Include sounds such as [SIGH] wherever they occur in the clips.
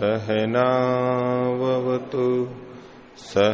सहनावतु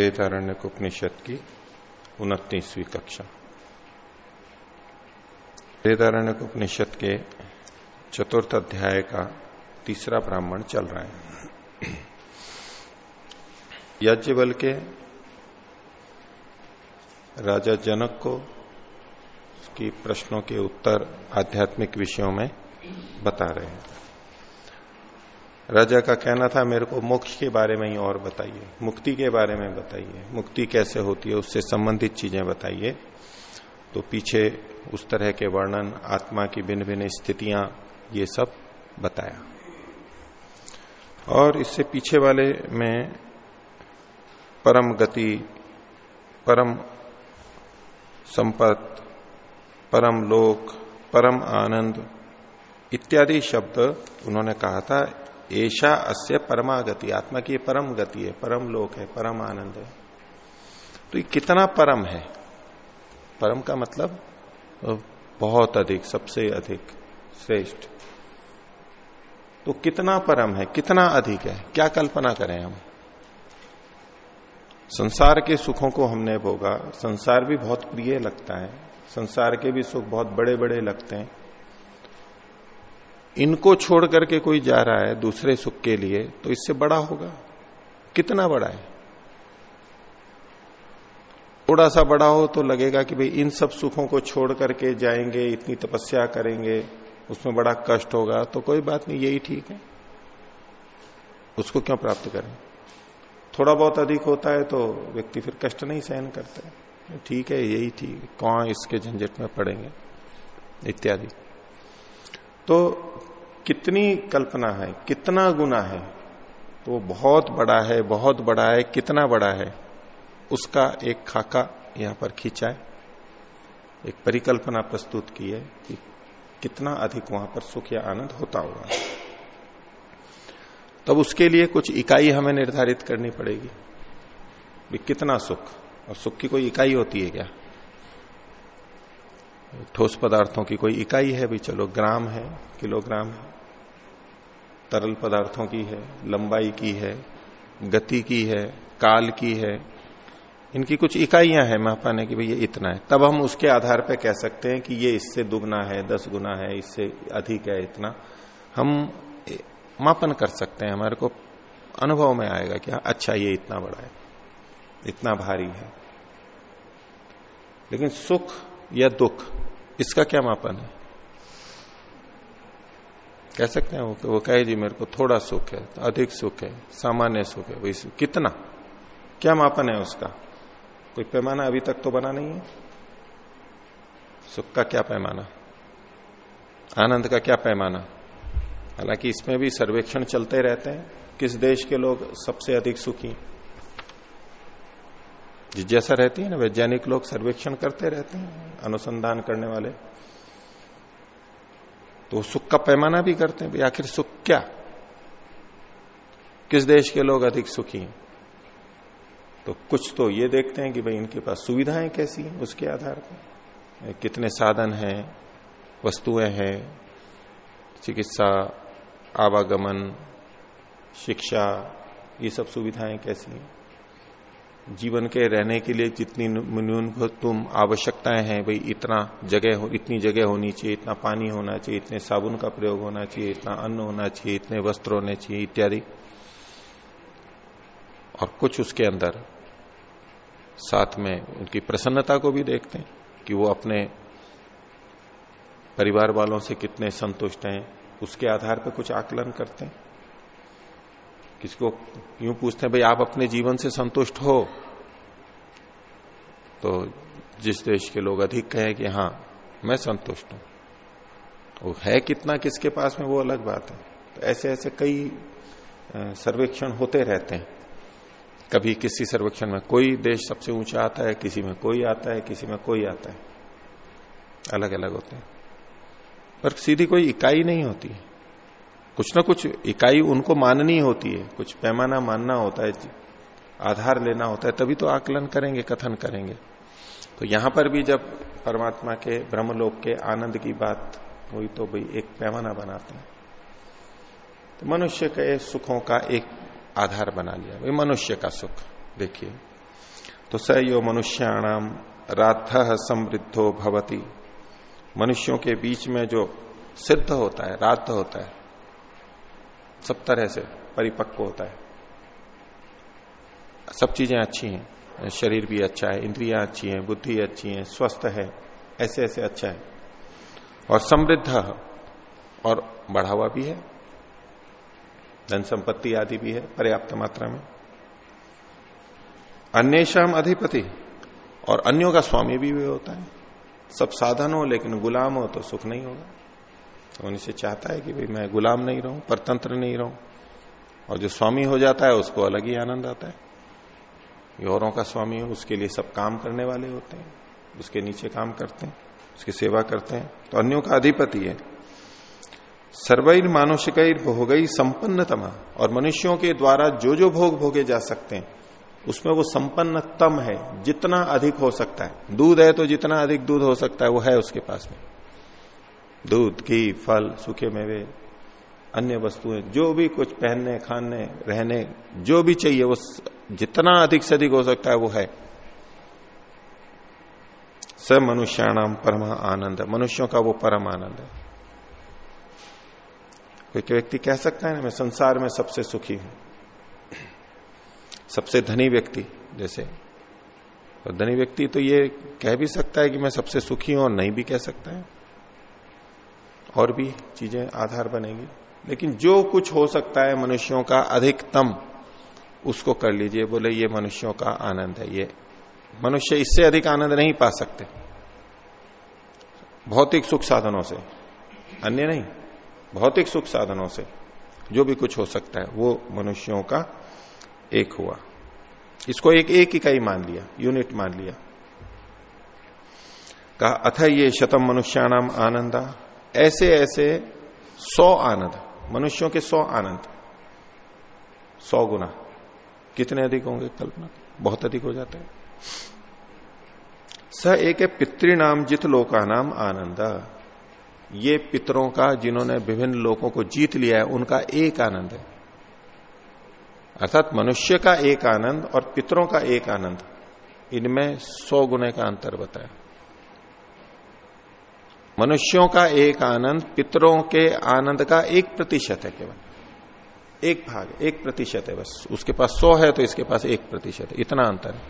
वेदारण्य उपनिषद की उनतीसवीं कक्षा। वेदारण्य उपनिषद के चतुर्थ अध्याय का तीसरा ब्राह्मण चल रहा है। यज्ञ बल के राजा जनक को की प्रश्नों के उत्तर आध्यात्मिक विषयों में बता रहे हैं। राजा का कहना था, मेरे को मोक्ष के बारे में ही और बताइए, मुक्ति के बारे में बताइए, मुक्ति कैसे होती है उससे संबंधित चीज़ें बताइए। तो पीछे उस तरह के वर्णन, आत्मा की भिन्न भिन्न स्थितियाँ, ये सब बताया। और इससे पीछे वाले में परम गति, परम संपत, परम लोक, परम आनंद इत्यादि शब्द उन्होंने कहा था। ऐशा अस्य परमागति, आत्मा की परम गति है, परम लोक है, परम आनंद है। तो ये कितना परम है? परम का मतलब बहुत अधिक, सबसे अधिक, श्रेष्ठ। तो कितना परम है? कितना अधिक है? क्या कल्पना करें हम? संसार के सुखों को हमने भोगा, संसार भी बहुत प्रिय लगता है, संसार के भी सुख बहुत बड़े बड़े लगते हैं। इनको छोड़ करके कोई जा रहा है दूसरे सुख के लिए तो इससे बड़ा होगा। कितना बड़ा है? थोड़ा सा बड़ा हो तो लगेगा कि भाई इन सब सुखों को छोड़ करके जाएँगे, इतनी तपस्या करेंगे, उसमें बड़ा कष्ट होगा तो कोई बात नहीं, यही ठीक है। उसको क्यों प्राप्त करें? थोड़ा बहुत अधिक होता है तो व्यक्ति फिर कष्ट नहीं सहन करता है। ठीक है, यही ठीक, कौन इसके झंझट में पड़ेंगे, इत्यादि। तो कितनी कल्पना है, कितना गुना है तो बहुत बड़ा है, बहुत बड़ा है, कितना बड़ा है, उसका एक खाका यहाँ पर खींचा है। एक परिकल्पना प्रस्तुत की है कि कितना अधिक वहाँ पर सुख या आनंद होता होगा। तब उसके लिए कुछ इकाई हमें निर्धारित करनी पड़ेगी भी कितना सुख, और सुख की कोई इकाई होती है क्या? ठोस पदार्थों की कोई इकाई है भी चलो, ग्राम है, किलोग्राम है तरल पदार्थों की है, लंबाई की है, गति की है, काल की है। इनकी कुछ इकाइयाँ हैं मापाने की, भाई ये इतना है। तब हम उसके आधार पर कह सकते हैं कि ये इससे दुगना है, दस गुना है, इससे अधिक है, इतना। हम मापन कर सकते हैं, हमारे को अनुभव में आएगा कि अच्छा ये इतना बड़ा है, इतना भारी है। लेकिन सुख या दुख, इसका क्या मापन है? कह सकते हैं वो वो कहे, जी, मेरे को थोड़ा सुख है, अधिक सुख है, सामान्य सुख है, वही कितना? क्या मापन है उसका? कोई पैमाना अभी तक तो बना नहीं है? सुख का क्या पैमाना? आनंद का क्या पैमाना? हालाँकि इसमें भी सर्वेक्षण चलते रहते हैं, किस देश के लोग सबसे अधिक सुखी जिज्ञासा रहती है ना, वैज्ञानिक लोग सर्वेक्षण करते रहते हैं, अनुसंधान करने वाले। तो सुख का पैमाना भी करते हैं आखिर सुख क्या? किस देश के लोग अधिक सुखी हैं? तो कुछ तो ये देखते हैं कि, भाई, इनके पास सुविधाएँ कैसी हैं उसके आधार पर? कितने साधन हैं, वस्तुएँ हैं, चिकित्सा, आवागमन, शिक्षा, ये सब सुविधाएँ कैसी हैं? जीवन के रहने के लिए जितनी न्यूनतम आवश्यकताएँ हैं, भाई, इतना जगह हो, इतनी जगह होनी चाहिए, इतना पानी होना चाहिए, इतने साबुन का प्रयोग होना चाहिए, इतना अन्न होना चाहिए, इतने वस्त्र होने चाहिए, इत्यादि। और कुछ उसके अंदर साथ में उनकी प्रसन्नता को भी देखते हैं कि वो अपने परिवार वालों से कितने संतुष्ट हैं, उसके आधार पर कुछ आकलन करते हैं। किसी को यूँ पूछते हैं, भाई आप अपने जीवन से संतुष्ट हो? तो जिस देश के लोग अधिक कहें कि हाँ मैं संतुष्ट हूँ। वो है कितना किसके पास में, वो अलग बात है। तो ऐसे ऐसे कई सर्वेक्षण होते रहते हैं। कभी किसी सर्वेक्षण में कोई देश सबसे ऊँचा आता है, किसी में कोई आता है, किसी में कोई आता है। अलग अलग होते हैं। पर सीधी कोई इकाई नहीं होती। है कुछ ना कुछ इकाई उनको माननी होती है। कुछ पैमाना मानना होता है, आधार लेना होता है, तभी तो आकलन करेंगे, कथन करेंगे। तो यहाँ पर भी जब परमात्मा के, ब्रह्मलोक के आनंद की बात हुई तो भाई एक पैमाना बनाते हैं। तो मनुष्य के सुखों का एक आधार बना लिया। भाई मनुष्य का सुख, देखिए। तो स यो मनुष्याणाम राथ समृद्धो भवती। मनुष्यों के बीच में जो सिद्ध होता है, रात होता है सब तरह से परिपक्व होता है। सब चीज़ें अच्छी हैं शरीर भी अच्छा है इंद्रियाँ अच्छी हैं बुद्धि अच्छी है स्वस्थ है ऐसे ऐसे अच्छा है। और समृद्ध और बढ़ावा भी है धन संपत्ति आदि भी है पर्याप्त मात्रा में। अन्येषाम अधिपति और अन्यों का स्वामी भी, भी होता है। सब साधन हो लेकिन गुलाम हो तो सुख नहीं होगा। तो उनसे चाहता है कि भाई मैं गुलाम नहीं रहूँ, परतंत्र नहीं रहूँ। और जो स्वामी हो जाता है, उसको अलग ही आनंद आता है। ये औरों का स्वामी हो, उसके लिए सब काम करने वाले होते हैं, उसके नीचे काम करते हैं, उसकी सेवा करते हैं। तो अन्यों का अधिपति है। सर्वैर मानुषिक भोगई संपन्नतमा। और मनुष्यों के द्वारा जो जो भोग भोगे जा सकते हैं, उसमें वो संपन्न तम है, जितना अधिक हो सकता है। दूध है तो जितना अधिक दूध हो सकता है, वो है उसके पास में। दूध, घी, फल, सूखे मेवे, अन्य वस्तुएँ, जो भी कुछ पहनने, खाने, रहने, जो भी चाहिए, वो जितना अधिक से अधिक हो सकता है, वो है। स मनुष्याणाम परम आनंद। मनुष्यों का वो परम आनंद है। कोई व्यक्ति कह सकता है ना, मैं संसार में सबसे सुखी हूँ। सबसे धनी व्यक्ति, जैसे। और धनी व्यक्ति तो ये कह भी सकता है कि मैं सबसे सुखी हूँ और नहीं भी कह सकता है। और भी चीज़ें आधार बनेगी। लेकिन जो कुछ हो सकता है मनुष्यों का अधिकतम, उसको कर लीजिए, बोले ये मनुष्यों का आनंद है, ये मनुष्य इससे अधिक आनंद नहीं पा सकते। भौतिक सुख साधनों से, अन्य नहीं, भौतिक सुख साधनों से जो भी कुछ हो सकता है, वो मनुष्यों का एक हुआ। इसको एक एक इकाई मान लिया, यूनिट मान लिया। कहा, अथ ये शतम मनुष्याणाम आनंदा। ऐसे ऐसे सौ आनंद, मनुष्यों के सौ आनंद। सौ गुना। कितने अधिक होंगे कल्पना? बहुत अधिक हो जाते हैं। स एक है पितृनाम जित लोका नाम आनंद। ये पितरों का, जिन्होंने विभिन्न लोगों को जीत लिया है, उनका एक आनंद है। अर्थात मनुष्य का एक आनंद और पितरों का एक आनंद। इनमें सौ गुने का अंतर बताया। मनुष्यों का एक आनंद, पितरों के आनंद का एक प्रतिशत है केवल। एक भाग, एक प्रतिशत है बस। उसके पास सौ है तो इसके पास एक प्रतिशत है। इतना अंतर है।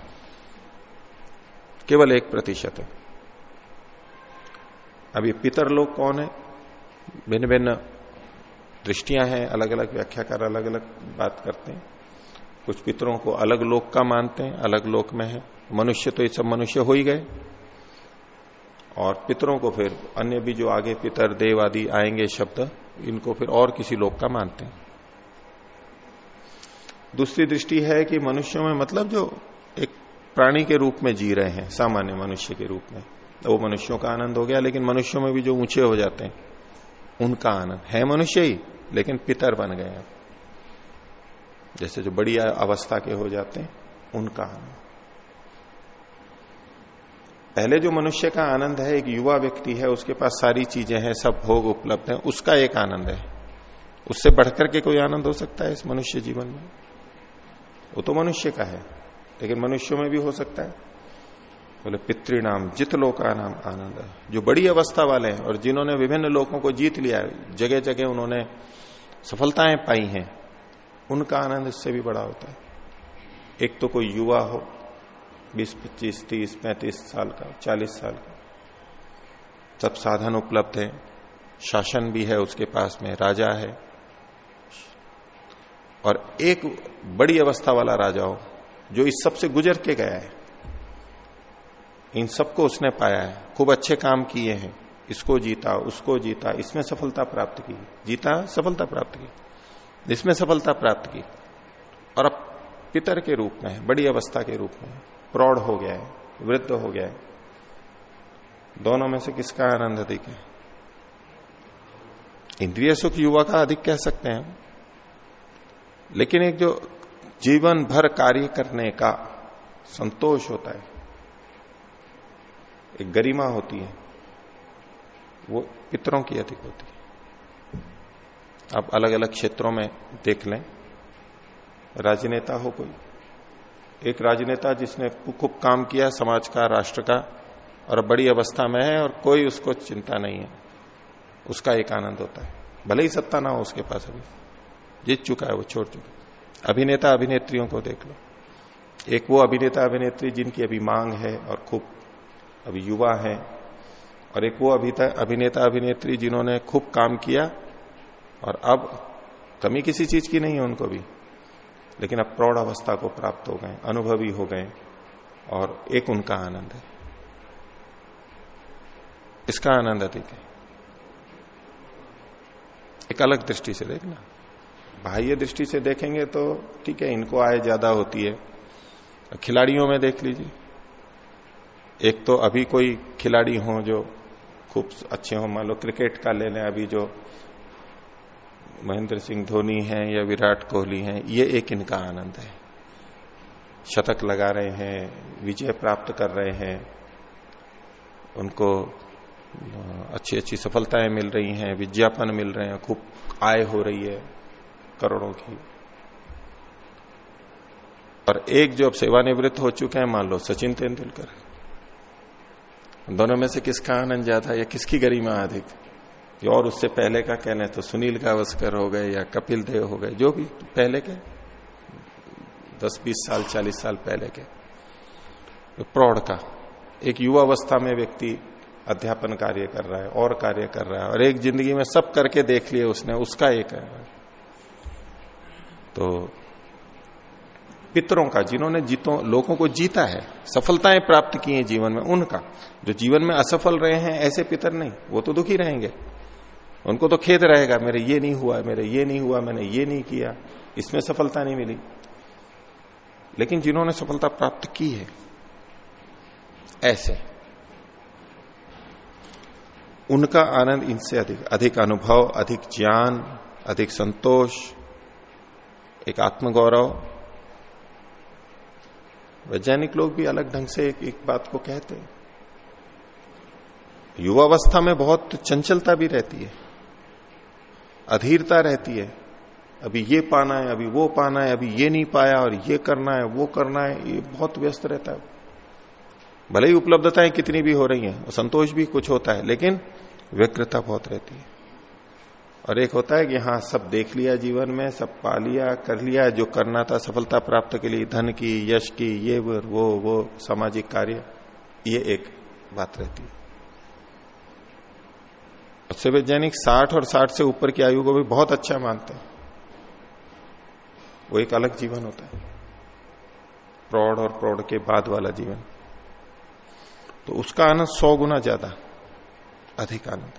केवल एक प्रतिशत है। अब ये पितर लोग कौन है? भिन्न भिन्न दृष्टियाँ हैं अलग अलग व्याख्याकार अलग अलग बात करते हैं। कुछ पितरों को अलग लोक का मानते हैं, अलग लोक में है। मनुष्य तो ये सब मनुष्य हो ही गए। और पितरों को फिर, अन्य भी जो आगे पितर, देव आदि आएँगे शब्द, इनको फिर और किसी लोक का मानते हैं। दूसरी दृष्टि है कि मनुष्यों में मतलब जो एक प्राणी के रूप में जी रहे हैं, सामान्य मनुष्य के रूप में, वो मनुष्यों का आनंद हो गया, लेकिन मनुष्यों में भी जो ऊँचे हो जाते हैं, उनका आनंद, है मनुष्य ही, लेकिन पितर बन गए जैसे जो बड़ी अवस्था के हो जाते हैं, उनका आनंद। पहले जो मनुष्य का आनंद है, एक युवा व्यक्ति है, उसके पास सारी चीज़ें हैं, सब भोग उपलब्ध है, उसका एक आनंद है। उससे बढ़कर के कोई आनंद हो सकता है इस मनुष्य जीवन में? वो तो मनुष्य का है, लेकिन मनुष्यों में भी हो सकता है। बोले पितृणाम जित लोका नाम आनंद जो बड़ी अवस्था वाले हैं, और जिन्होंने विभिन्न लोगों को जीत लिया है जगह जगह उन्होंने सफलताएँ पाई हैं, उनका आनंद इससे भी बड़ा होता है। एक तो कोई युवा हो 20, 25, 30, 35 साल का 40 साल का। सब साधन उपलब्ध है शासन भी है उसके पास में राजा है। और एक बड़ी अवस्था वाला राजा हो जो इस सबसे गुजर के गया है। इन सबको उसने पाया है खूब अच्छे काम किए हैं इसको जीता उसको जीता इसमें सफलता प्राप्त की जीता सफलता प्राप्त की इसमें सफलता प्राप्त की। और अब पितर के रूप में है बड़ी अवस्था के रूप में प्रौढ़ हो गया है, वृद्ध हो गया है। दोनों में से किसका आनंद अधिक है? इंद्रिय सुख युवा का अधिक कह सकते हैं। लेकिन एक जो जीवन भर कार्य करने का संतोष होता है, एक गरिमा होती है, वो पितरों की अधिक होती है। आप अलग अलग क्षेत्रों में देख लें, राजनेता हो कोई एक राजनेता जिसने खूब काम किया समाज का, राष्ट्र का, और बड़ी अवस्था में है और कोई उसको चिंता नहीं है। उसका एक आनंद होता है। भले ही सत्ता ना हो उसके पास अभी। जीत चुका है, वो छोड़ चुका अभिनेता अभिनेत्रियों को देख लो। एक वो अभिनेता अभिनेत्री जिनकी अभी मांग है और खूब अभी युवा है, और एक वो अभिनेता अभिनेत्री जिन्होंने खूब काम किया, और अब कमी किसी चीज़ की नहीं है उनको भी। लेकिन अब प्रौढ़ अवस्था को प्राप्त हो गए, अनुभवी हो गए, और एक उनका आनंद है। इसका आनंद अधिक है। एक अलग दृष्टि से देखना। बाह्य दृष्टि से देखेंगे तो ठीक है, इनको आय ज़्यादा होती है। खिलाड़ियों में देख लीजिए। एक तो अभी कोई खिलाड़ी हो जो खूब अच्छे हो, मान लो क्रिकेट का ले लें, अभी जो महेंद्र सिंह धोनी है या विराट कोहली है, ये एक इनका आनंद है। शतक लगा रहे हैं, विजय प्राप्त कर रहे हैं। उनको अच्छी अच्छी सफलताएँ मिल रही हैं, विज्ञापन मिल रहे हैं, खूब आय हो रही है करोड़ों की। और एक जो अब सेवानिवृत्त हो चुके हैं, मान लो, सचिन तेंदुलकर। दोनों में से किसका आनंद ज़्यादा या किसकी गरिमा अधिक? और उससे पहले का कहने तो सुनील गावस्कर हो गए या कपिल देव हो गए, जो भी पहले के, दस, बीस साल, चालीस साल पहले के। तो प्रौढ़ का, एक युवावस्था में व्यक्ति अध्यापन कार्य कर रहा है, और कार्य कर रहा है, और एक ज़िंदगी में सब करके देख लिए उसने, उसका एक है। तो पितरों का, जिन्होंने जीतों, लोगों को जीता है, सफलताएँ प्राप्त की हैं जीवन में, उनका, जो जीवन में असफल रहे हैं, ऐसे पितर नहीं, वो तो दुखी रहेंगे। उनको तो खेद रहेगा मेरे ये नहीं हुआ मेरे ये नहीं हुआ मैंने ये नहीं किया। इसमें सफलता नहीं मिली। लेकिन जिन्होंने सफलता प्राप्त की है ऐसे उनका आनंद इनसे अधिक अधिक अनुभव अधिक ज्ञान अधिक संतोष एक आत्मगौरव। वैज्ञानिक लोग भी अलग ढंग से एक, एक बात को कहते हैं। युवावस्था में बहुत चंचलता भी रहती है। अधीरता रहती है। अभी ये पाना है, अभी वो पाना है, अभी ये नहीं पाया और ये करना है, वो करना है, ये बहुत व्यस्त रहता है। भले ही उपलब्धताएँ कितनी भी हो रही हैं संतोष भी कुछ होता है, लेकिन व्यग्रता बहुत रहती है। और एक होता है कि हाँ सब देख लिया जीवन में, सब पा लिया, कर लिया, जो करना था, सफलता प्राप्त के लिए, धन की, यश की, ये, वो वो, सामाजिक कार्य, ये एक बात रहती है। उससे वैज्ञानिक साठ और साठ से ऊपर की आयु को भी बहुत अच्छा मानते हैं। वो एक अलग जीवन होता है। प्रौढ़ और प्रौढ़ के बाद वाला जीवन। तो उसका आनंद सौ गुना ज़्यादा, अधिक आनंद।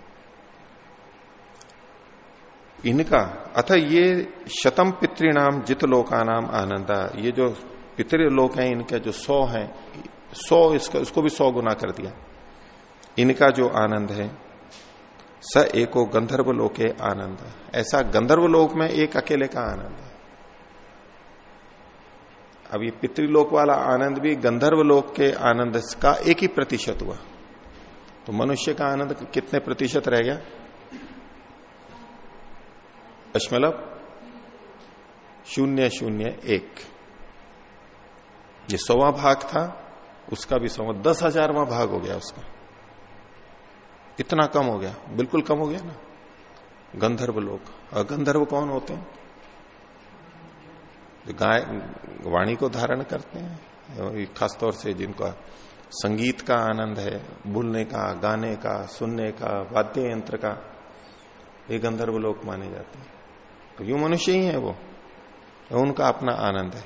इनका, अथ ये शतम पितृणाम जित लोका नाम आनंदा। ये जो पितृलोक है, इनके जो सौ है, सौ इसका उसको भी सौ गुना कर दिया। इनका जो आनंद है स एको गंधर्व लोके आनंद। ऐसा गंधर्व लोक में एक अकेले का आनंद है। अब ये पितृलोक वाला आनंद भी गंधर्व लोक के आनंद का एक ही प्रतिशत हुआ। तो मनुष्य का आनंद कितने प्रतिशत रह गया? दशमलव शून्य शून्य एक। ये सौवा भाग था, उसका भी सौवा दस हजारवा भाग हो गया उसका। इतना कम हो गया। बिल्कुल कम हो गया ना। गंधर्व लोग। और गंधर्व कौन होते हैं? जो गाय, वाणी को धारण करते हैं, खासतौर से जिनका संगीत का आनंद है बोलने का, गाने का, सुनने का, वाद्य यंत्र का, ये गंधर्व लोग माने जाते हैं। तो यू मनुष्य ही है वो। तो उनका अपना आनंद है,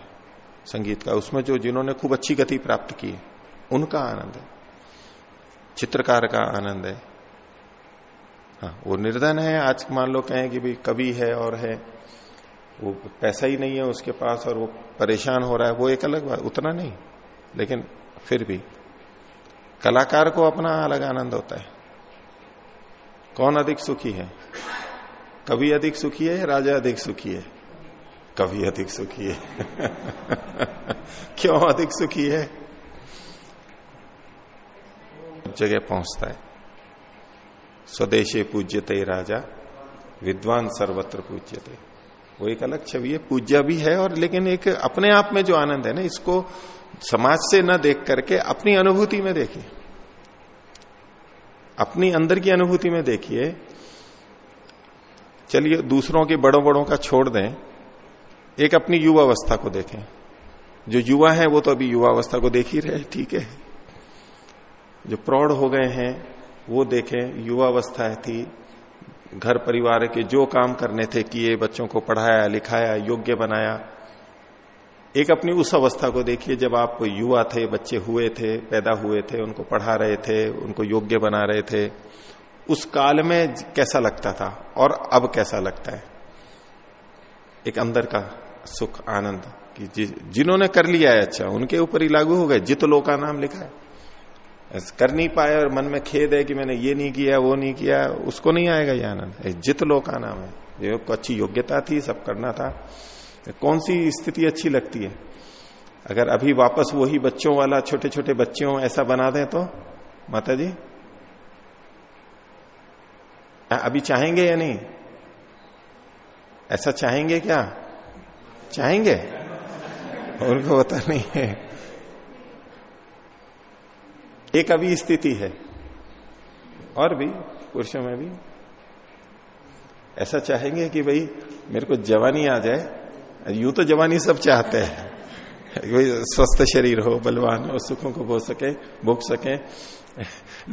संगीत का। उसमें जो जिन्होंने खूब अच्छी गति प्राप्त की है, उनका आनंद है। चित्रकार का आनंद है। हाँ वो निर्धन है। आज मान लो कहें कि भाई कवि है और है, वो पैसा ही नहीं है उसके पास और वो परेशान हो रहा है, वो एक अलग बात, उतना नहीं। लेकिन फिर भी, कलाकार को अपना अलग आनंद होता है। कौन अधिक सुखी है? कवि अधिक सुखी है राजा अधिक सुखी है? कवि अधिक सुखी है। [LAUGHS] क्यों अधिक सुखी है? जगह पहुँचता है। स्वदेशे पूज्यते राजा, विद्वान सर्वत्र पूज्यते। वो एक अलग छवि है, पूज्य भी है और लेकिन एक अपने आप में जो आनंद है ना, इसको समाज से न देख करके अपनी अनुभूति में देखिए। अपनी अंदर की अनुभूति में देखिए। चलिए, दूसरों के बड़ों बड़ों का छोड़ दें। एक अपनी युवावस्था को देखें। जो युवा है, वो तो अभी युवावस्था को देख ही रहे ठीक है। जो प्रौढ़ हो गए हैं वो देखें, युवावस्था थी। घर परिवार के जो काम करने थे, किए, बच्चों को पढ़ाया, लिखाया, योग्य बनाया। एक अपनी उस अवस्था को देखिए, जब आप युवा थे, बच्चे हुए थे, पैदा हुए थे, उनको पढ़ा रहे थे, उनको योग्य बना रहे थे, उस काल में कैसा लगता था और अब कैसा लगता है? एक अंदर का सुख, आनंद कि जिन्होंने कर लिया है अच्छा उनके ऊपर ही लागू हो गए। जित लोग का नाम लिखा है। कर नहीं पाए और मन में खेद है कि मैंने ये नहीं किया, वो नहीं किया, उसको नहीं आएगा ये आनंद। जित लोग का नाम है जो को अच्छी योग्यता थी, सब करना था। कौन सी स्थिति अच्छी लगती है? अगर अभी वापस वही बच्चों वाला छोटे छोटे बच्चों ऐसा बना दें तो? माता जी अभी चाहेंगे या नहीं? ऐसा चाहेंगे क्या? चाहेंगे? उनको पता नहीं है। एक अभी स्थिति है। और भी, पुरुषों में भी। ऐसा चाहेंगे कि भाई, मेरे को जवानी आ जाए यूँ तो जवानी सब चाहते हैं। स्वस्थ शरीर हो, बलवान हो, सुखों को भोग सके भोग सके।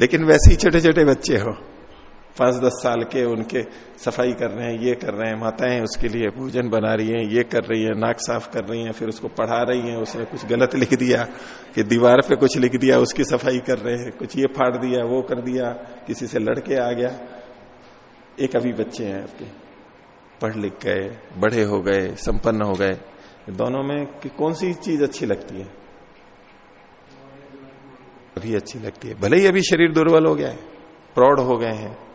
लेकिन वैसे ही छोटे छोटे बच्चे हो। पाँच दस साल के उनके सफ़ाई कर रहे हैं, ये कर रहे हैं, माताएँ उसके लिए भोजन बना रही हैं, ये कर रही है, नाक साफ़ कर रही हैं, फिर उसको पढ़ा रही हैं, उसने कुछ गलत लिख दिया कि दीवार पे कुछ लिख दिया, उसकी सफ़ाई कर रहे हैं, कुछ ये फाड़ दिया, वो कर दिया, किसी से लड़के आ गया। एक अभी बच्चे हैं आपके, पढ़ लिख गए, बड़े हो गए, संपन्न हो गए। दोनों में कि कौन सी चीज़ अच्छी लगती है? अभी अच्छी लगती है। भले ही अभी शरीर दुर्बल हो गया है, प्रौढ़ हो गए हैं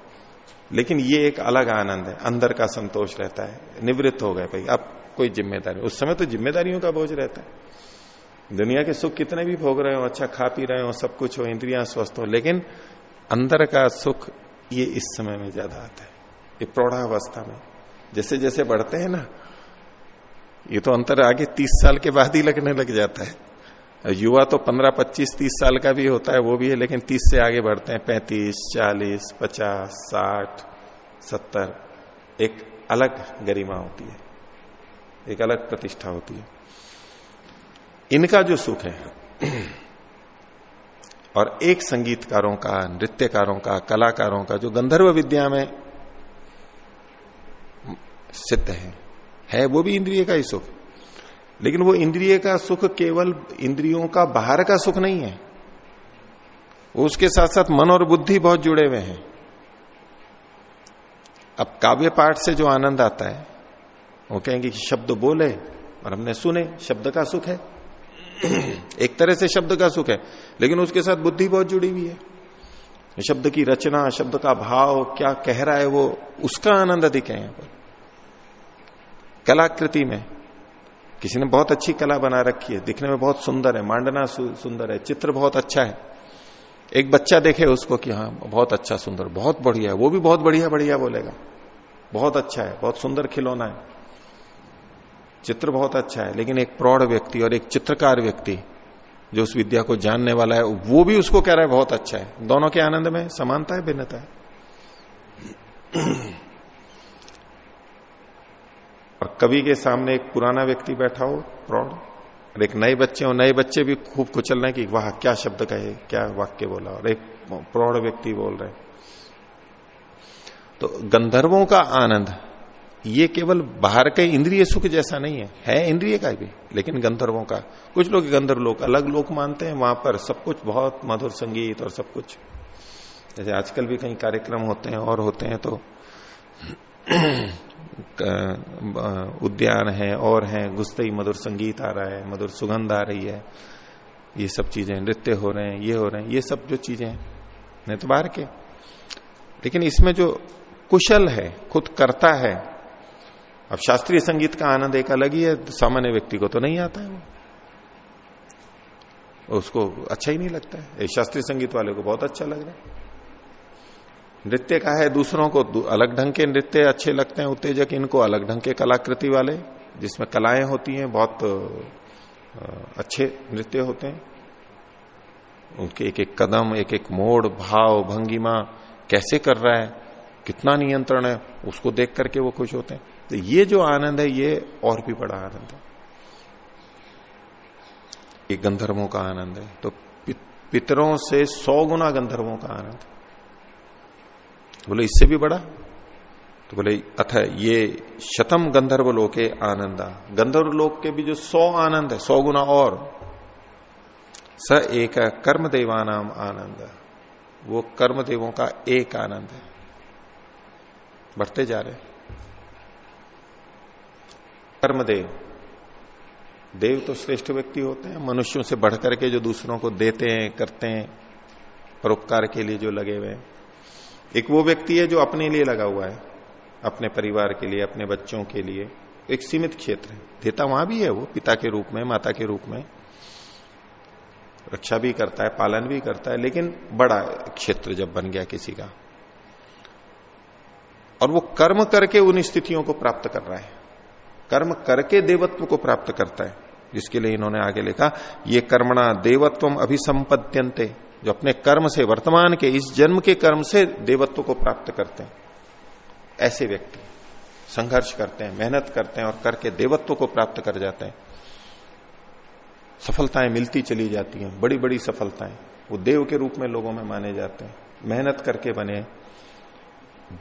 लेकिन ये एक अलग आनंद है, अंदर का संतोष रहता है, निवृत्त हो गए भाई, अब कोई ज़िम्मेदारी, उस समय तो जिम्मेदारियों का बोझ रहता है। दुनिया के सुख कितने भी भोग रहे हो अच्छा खा पी रहे हो, सब कुछ हो, इंद्रियाँ स्वस्थ हो, लेकिन अंदर का सुख ये इस समय में ज़्यादा आता है, ये प्रौढ़ावस्था में। जैसे जैसे बढ़ते हैं ना, ये तो अंतर आगे तीस साल के बाद ही लगने लग जाता है। युवा तो पंद्रह, पच्चीस, तीस साल का भी होता है, वो भी है, लेकिन तीस से आगे बढ़ते हैं, पैंतीस, चालीस, पचास, साठ, सत्तर। एक अलग गरिमा होती है, एक अलग प्रतिष्ठा होती है। इनका जो सुख है, [CLEARS THROAT] और एक संगीतकारों का, नृत्यकारों का, कलाकारों का, जो गंधर्व विद्या में सिद्ध है है वो भी इंद्रिय का ही सुख। लेकिन वो इंद्रिय का सुख केवल इंद्रियों का बाहर का सुख नहीं है। वो उसके साथ साथ मन और बुद्धि बहुत जुड़े हुए हैं। अब काव्य पाठ से जो आनंद आता है, वो कहेंगे कि शब्द बोले और हमने सुने, शब्द का सुख है। एक तरह से शब्द का सुख है, लेकिन उसके साथ बुद्धि बहुत जुड़ी हुई है। शब्द की रचना, शब्द का भाव, क्या कह रहा है वो, उसका आनंद अधिक है यहाँ पर। कलाकृति में किसी ने बहुत अच्छी कला बना रखी है, दिखने में बहुत सुंदर है, मांडना सुंदर है, चित्र बहुत अच्छा है। एक बच्चा देखे उसको कि हाँ बहुत अच्छा सुंदर, बहुत बढ़िया है, वो भी बहुत बढ़िया बढ़िया बोलेगा। बहुत अच्छा है, बहुत सुंदर खिलौना है। चित्र बहुत अच्छा है, लेकिन एक प्रौढ़ व्यक्ति और एक चित्रकार व्यक्ति जो उस विद्या को जानने वाला है, वो भी उसको कह रहा है, बहुत अच्छा है। दोनों के आनंद में समानता है, भिन्नता है। और कवि के सामने एक पुराना व्यक्ति बैठा हो, प्रौढ़। और एक नए बच्चे हो नए बच्चे भी खूब कुचल रहे कि, वाह, क्या शब्द कहे क्या वाक्य बोला? और एक प्रौढ़ व्यक्ति बोल रहे तो गंधर्वों का आनंद, ये केवल बाहर के इंद्रिय सुख जैसा नहीं है है इंद्रिय का भी, लेकिन गंधर्वों का। कुछ लोग गंधर्व लोग अलग लोग मानते हैं, वहाँ पर सब कुछ बहुत मधुर संगीत और सब कुछ। जैसे आजकल भी कई कार्यक्रम होते हैं, और होते हैं तो उद्यान है, और है घुसते ही मधुर संगीत आ रहा है, मधुर सुगंध आ रही है। ये सब चीज़ें नृत्य हो रहे हैं, ये हो रहे हैं, ये सब जो चीज़ें हैं नहीं तो बाहर के। लेकिन इसमें जो कुशल है, खुद करता है, अब शास्त्रीय संगीत का आनंद एक अलग ही है, सामान्य व्यक्ति को तो नहीं आता है वो। उसको अच्छा ही नहीं लगता है। शास्त्रीय संगीत वाले को बहुत अच्छा लग रहा है। नृत्य का है दूसरों को अलग ढंग के नृत्य अच्छे लगते हैं, उत्तेजक इनको अलग ढंग के कलाकृति वाले, जिसमें कलाएँ होती हैं, बहुत अच्छे नृत्य होते हैं। उनके एक एक कदम, एक एक मोड़, भाव, भंगिमा कैसे कर रहा है, कितना नियंत्रण है, उसको देख करके वो खुश होते हैं। तो ये जो आनंद है, ये और भी बड़ा आनंद है। ये गंधर्वों का आनंद है। तो पितरों से सौ गुना गंधर्वों का आनंद बोले, इससे भी बड़ा? तो बोले, अथ, ये शतम गंधर्व लोके आनंदा। गंधर्व लोक के भी जो सौ आनंद है, सौ गुना और, स एक कर्म देवानाम आनंद। वो कर्म देवों का एक आनंद है। बढ़ते जा रहे कर्मदेव। देव तो श्रेष्ठ व्यक्ति होते हैं, मनुष्यों से बढ़कर के जो दूसरों को देते हैं, करते हैं, परोपकार के लिए जो लगे हुए हैं। एक वो व्यक्ति है जो अपने लिए लगा हुआ है, अपने परिवार के लिए, अपने बच्चों के लिए, एक सीमित क्षेत्र है। देता वहाँ भी है वो, पिता के रूप में, माता के रूप में। रक्षा भी करता है, पालन भी करता है, लेकिन बड़ा क्षेत्र जब बन गया किसी का। और वो कर्म करके उन स्थितियों को प्राप्त कर रहा है। कर्म करके देवत्व को प्राप्त करता है, जिसके लिए इन्होंने आगे लिखा, ये कर्मणा देवत्व अभिसंपद्यंते जो अपने कर्म से, वर्तमान के, इस जन्म के कर्म से देवत्व को प्राप्त करते हैं। ऐसे व्यक्ति संघर्ष करते हैं, मेहनत करते हैं और करके देवत्व को प्राप्त कर जाते हैं। सफलताएँ मिलती चली जाती हैं बड़ी बड़ी सफलताएँ। वो देव के रूप में लोगों में माने जाते हैं। मेहनत करके बने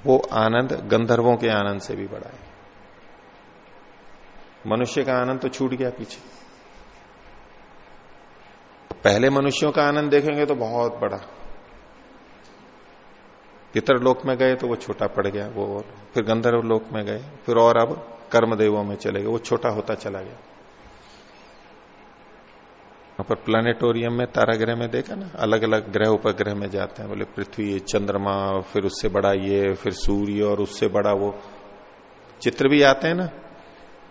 वो आनंद गंधर्वों के आनंद से भी बड़ा है। मनुष्य का आनंद तो छूट गया पीछे। पहले मनुष्यों का आनंद देखेंगे तो बहुत बड़ा। पितर लोक में गए तो वो छोटा पड़ गया, वो और। फिर गंधर्व लोक में गए, फिर और अब कर्मदेवों में चले गए, वो छोटा होता चला गया। पर प्लानिटोरियम में ताराग्रह में देखा ना अलग अलग ग्रह उपग्रह में जाते हैं, बोले पृथ्वी चंद्रमा, फिर उससे बड़ा ये, फिर सूर्य और उससे बड़ा वो। चित्र भी आते हैं ना,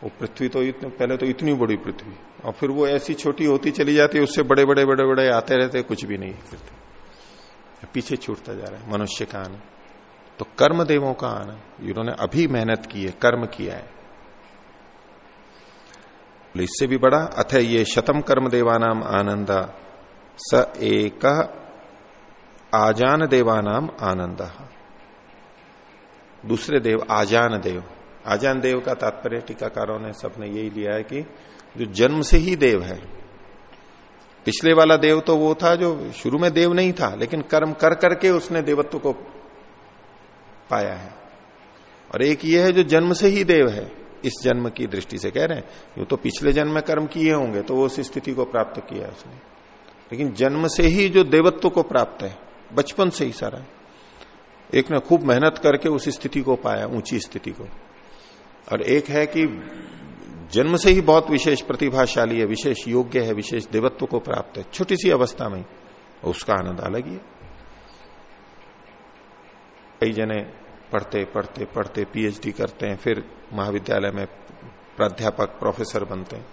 वो पृथ्वी तो इतने, पहले तो इतनी बड़ी पृथ्वी। और फिर वो ऐसी छोटी होती चली जाती है उससे बड़े बड़े बड़े बड़े आते रहते, कुछ भी नहीं पृथ्वी पीछे छूटता जा रहा है, मनुष्य का आनंद तो कर्म देवों का आनंद इन्होंने अभी मेहनत की है, कर्म किया है। इससे भी बड़ा अथ ये शतम कर्म देवानाम आनंद, स एक आजान देवानाम आनंद। दूसरे देव, आजान देव। आजान देव का तात्पर्य टीकाकारों ने सबने यही लिया है कि जो जन्म से ही देव है। पिछले वाला देव तो वो था जो शुरू में देव नहीं था, लेकिन कर्म कर करके उसने देवत्व को पाया है। और एक ये है जो जन्म से ही देव है, इस जन्म की दृष्टि से कह रहे हैं। यूँ तो पिछले जन्म में कर्म किए होंगे तो वो उस स्थिति को प्राप्त किया है उसने। लेकिन जन्म से ही जो देवत्व को प्राप्त है, बचपन से ही सारा एक ने खूब मेहनत करके उस स्थिति को पाया, ऊँची स्थिति को। और एक है कि जन्म से ही बहुत विशेष प्रतिभाशाली है, विशेष योग्य है, विशेष देवत्व को प्राप्त है। छोटी सी अवस्था में उसका आनंद अलग ही है। कई जने पढ़ते पढ़ते पढ़ते पीएचडी करते हैं, फिर महाविद्यालय में प्राध्यापक प्रोफेसर बनते हैं।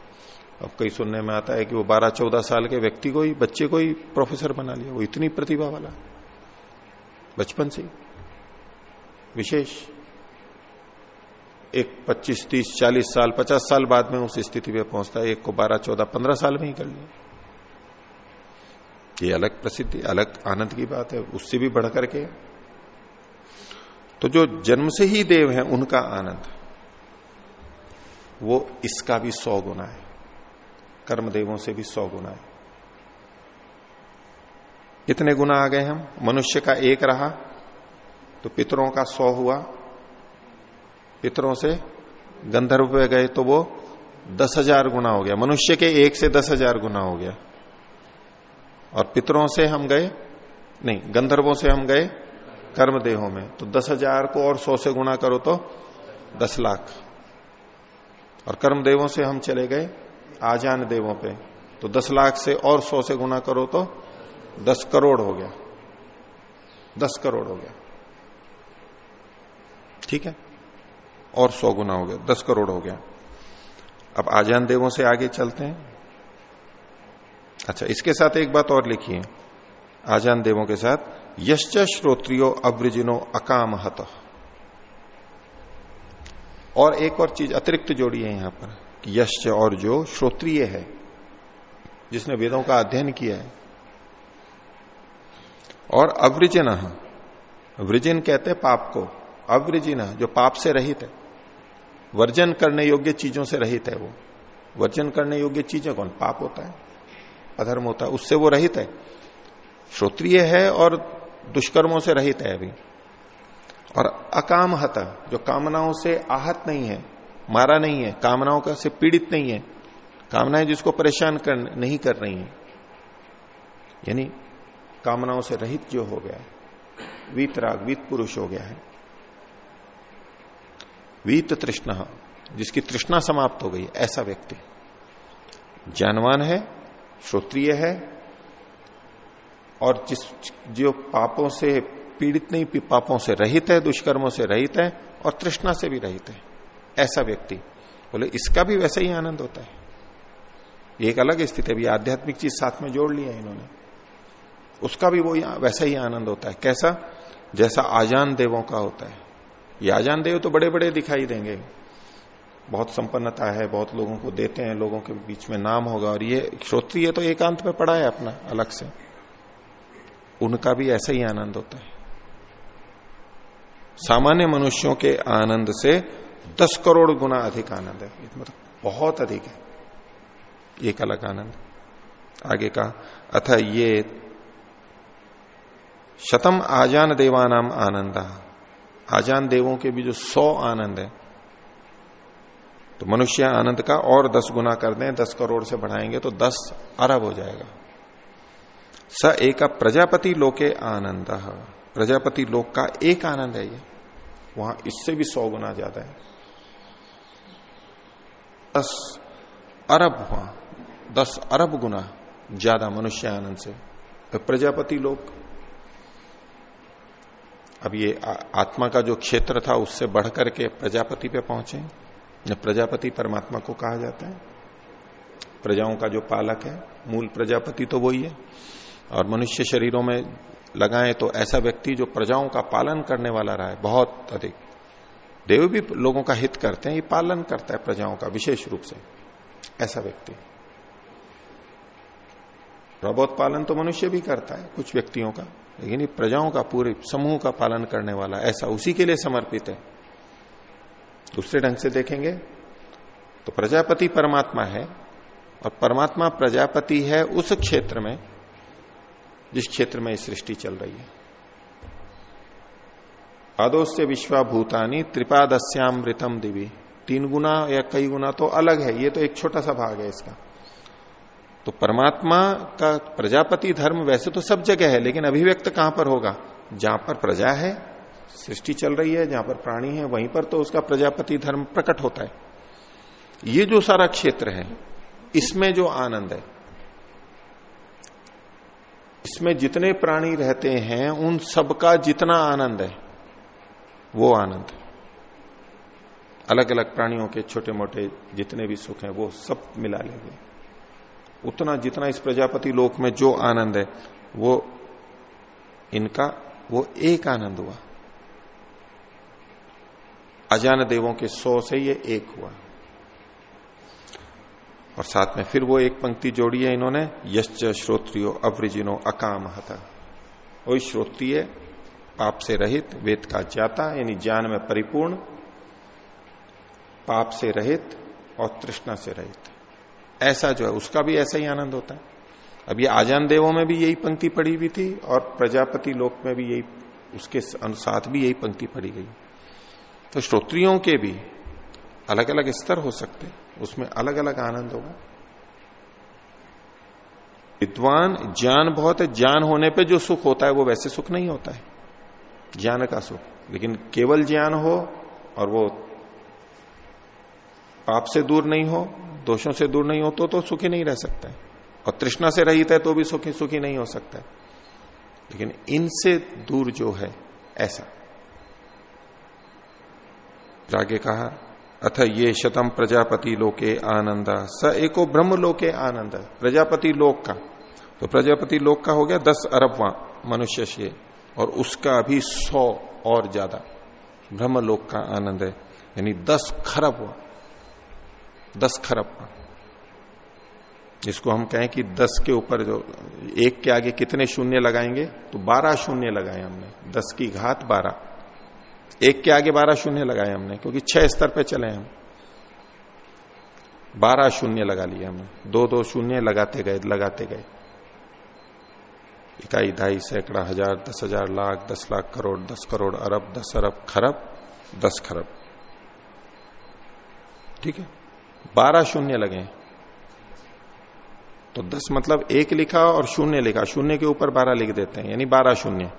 अब कई सुनने में आता है कि वो 12-14 साल के व्यक्ति को ही, बच्चे को ही प्रोफेसर बना लिया। वो इतनी प्रतिभा वाला। बचपन से विशेष। एक 25, 30, 40 साल 50 साल बाद में उस स्थिति पे पहुँचता है। एक को 12, 14, 15 साल में ही कर लिया। ये अलग प्रसिद्धि अलग आनंद की बात है उससे भी बढ़कर के। तो जो जन्म से ही देव है उनका आनंद वो इसका भी सौ गुना है। कर्मदेवों से भी सौ गुना है। कितने गुना आ गए हम। मनुष्य का एक रहा तो पितरों का सौ हुआ। पितरों से गंधर्व पे गए तो वो दस हज़ार गुना हो गया। मनुष्य के एक से दस हज़ार गुना हो गया। और पितरों से हम गए, नहीं, गंधर्वों से हम गए कर्म देहों में। तो दस हज़ार को और सौ से गुणा करो तो दस लाख। और कर्म देवों से हम चले गए आजान देवों पे। तो दस लाख से और सौ से गुना करो तो दस करोड़ हो गया। दस करोड़ हो गया। ठीक है? और सौ गुना हो गया, दस करोड़ हो गया। अब आजान देवों से आगे चलते हैं। अच्छा इसके साथ एक बात और लिखिए। आजान देवों के साथ, यश्च श्रोत्रियो अवृजिनो अकाम हत। और एक और चीज़, अतिरिक्त जोड़ी है यहाँ पर, कि यश्च और जो श्रोत्रिय है, जिसने वेदों का अध्ययन किया है। और अवृजिन वृजिन कहते पाप को। अवृजिन जो पाप से रहित है। वर्जन करने योग्य चीज़ों से रहित है वो। वर्जन करने योग्य चीज़ें कौन? पाप होता है, अधर्म होता है, उससे वो रहित है। श्रोत्रिय है और दुष्कर्मों से रहित है अभी। और अकाम हता जो कामनाओं से आहत नहीं है, मारा नहीं है, कामनाओं का से पीड़ित नहीं है, कामनाएँ जिसको परेशान कर, नहीं कर रही है, यानी कामनाओं से रहित जो हो गया है, वीतराग वीत पुरुष हो गया है वीत तृष्णा, जिसकी तृष्णा समाप्त हो गई, ऐसा व्यक्ति। जानवान है श्रोत्रिय है, और जिस, जो पापों से पीड़ित नहीं पापों से रहित है, दुष्कर्मों से रहित है, और तृष्णा से भी रहित है, ऐसा व्यक्ति। बोले, इसका भी वैसा ही आनंद होता है। एक अलग स्थिति है भी आध्यात्मिक चीज़ साथ में जोड़ लिया इन्होंने। उसका भी वो वैसा ही आनंद होता है। कैसा? जैसा आजान देवों का होता है। ये आजान देव तो बड़े बड़े दिखाई देंगे। बहुत संपन्नता है, बहुत लोगों को देते हैं, लोगों के बीच में नाम होगा। और ये श्रोत्रिय तो एकांत में पड़ा है अपना, अलग से। उनका भी ऐसा ही आनंद होता है। सामान्य मनुष्यों के आनंद से दस करोड़ गुना अधिक आनंद है। मतलब बहुत अधिक है। एक अलग आनंद। आगे का अथ ये शतम आजान देवानाम आनंद। आजान देवों के भी जो सौ आनंद है तो मनुष्य आनंद का और दस गुना कर दें, दस करोड़ से बढ़ाएँगे तो दस अरब हो जाएगा। स एक प्रजापति लोके आनंद। प्रजापति लोक का एक आनंद है ये। वहाँ इससे भी सौ गुना ज़्यादा है। दस अरब हुआ, दस अरब गुना ज़्यादा मनुष्य आनंद से। तो प्रजापति लोक अब ये आत्मा का जो क्षेत्र था, उससे बढ़कर के प्रजापति पे पहुँचे। प्रजापति परमात्मा को कहा जाता है। प्रजाओं का जो पालक है, मूल प्रजापति तो वही है। और मनुष्य शरीरों में लगाएँ तो ऐसा व्यक्ति जो प्रजाओं का पालन करने वाला रहा है, बहुत अधिक। देव भी लोगों का हित करते हैं, ये पालन करता है प्रजाओं का, विशेष रूप से। ऐसा व्यक्ति। प्रबोध पालन तो मनुष्य भी करता है, कुछ व्यक्तियों का। लेकिन ये प्रजाओं का पूरे समूह का पालन करने वाला, ऐसा उसी के लिए समर्पित है। दूसरे ढंग से देखेंगे तो प्रजापति परमात्मा है, और परमात्मा प्रजापति है उस क्षेत्र में, जिस क्षेत्र में सृष्टि चल रही है। पादोस्य विश्वाभूतानी त्रिपादस्यामृतम दिवी। तीन गुना या कई गुना तो अलग है, ये तो एक छोटा सा भाग है इसका। तो परमात्मा का प्रजापति धर्म वैसे तो सब जगह है, लेकिन अभिव्यक्त कहाँ पर होगा? जहाँ पर प्रजा है, सृष्टि चल रही है, जहाँ पर प्राणी है, वहीं पर तो उसका प्रजापति धर्म प्रकट होता है। ये जो सारा क्षेत्र है, इसमें जो आनंद है, इसमें जितने प्राणी रहते हैं, उन सबका जितना आनंद है, वो आनंद अलग अलग प्राणियों के छोटे मोटे जितने भी सुख हैं, वो सब मिला लेंगे। उतना जितना इस प्रजापति लोक में जो आनंद है, वो इनका, वो एक आनंद हुआ। अजान देवों के सौ से ये एक हुआ। और साथ में फिर वो एक पंक्ति जोड़ी है इन्होंने, यश्च श्रोत्रियो अवृजिनो अकाम हता वही श्रोत्रिय पाप से रहित, वेद का ज्ञाता यानी ज्ञान में परिपूर्ण, पाप से रहित और तृष्णा से रहित। ऐसा जो है, उसका भी ऐसा ही आनंद होता है। अब ये आजान देवों में भी यही पंक्ति पड़ी हुई थी और प्रजापति लोक में भी यही, उसके साथ भी यही पंक्ति पड़ी गई। तो श्रोत्रियों के भी अलग अलग स्तर हो सकते उसमें अलग अलग आनंद होगा। विद्वान, ज्ञान बहुत है, ज्ञान होने पे जो सुख होता है वो वैसे सुख नहीं होता है। ज्ञान का सुख, लेकिन केवल ज्ञान हो और वो पाप से दूर नहीं हो दोषों से दूर नहीं हो तो, तो सुखी नहीं रह सकता। है और तृष्णा से रहित है तो भी सुखी सुखी नहीं हो सकता। है लेकिन इनसे दूर जो है ऐसा। आगे कहा अथ ये शतम प्रजापति लोके आनंद। स एको ब्रह्म लोके आनंद। प्रजापति लोक का। तो प्रजापति लोक का हो गया दस अरबवा मनुष्य से। और उसका भी सौ और ज़्यादा ब्रह्म लोक का आनंद है। यानी दस खरब दस खरब। जिसको हम कहें कि दस के ऊपर जो, एक के आगे कितने शून्य लगाएँगे? तो बारह शून्य लगाए हमने। दस की घात बारह। एक के आगे बारह शून्य लगाए हमने, क्योंकि छह स्तर पे चले हम। बारह शून्य लगा लिए हमने। दो दो शून्य लगाते गए लगाते गए। इकाई ढाई सैकड़ा, हज़ार, दस हज़ार, लाख, दस लाख करोड़, दस करोड़ अरब, दस अरब खरब, दस खरब। ठीक है? बारह शून्य लगे। तो दस मतलब एक लिखा और शून्य लिखा। शून्य के ऊपर बारह लिख देते हैं, यानी बारह शून्य।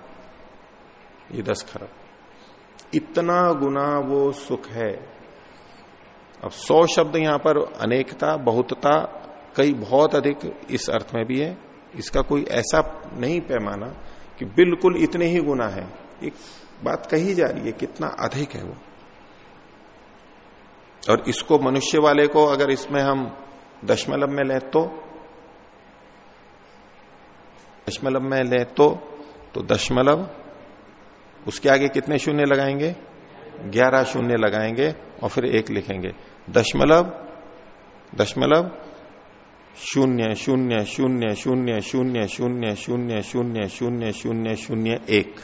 ये दस खरब इतना गुना वो सुख है। अब सौ शब्द यहाँ पर अनेकता, बहुतता, कई बहुत अधिक इस अर्थ में भी है। इसका कोई ऐसा नहीं पैमाना कि बिल्कुल इतने ही गुना है। एक बात कही जा रही है, कितना अधिक है वो। और इसको मनुष्य वाले को अगर इसमें हम दशमलव में लें तो दशमलव में लें तो तो दशमलव उसके आगे कितने शून्य लगाएँगे ग्यारह शून्य लगाएँगे और फिर एक लिखेंगे दशमलव दशमलव शून्य शून्य शून्य शून्य शून्य शून्य शून्य शून्य शून्य शून्य शून्य एक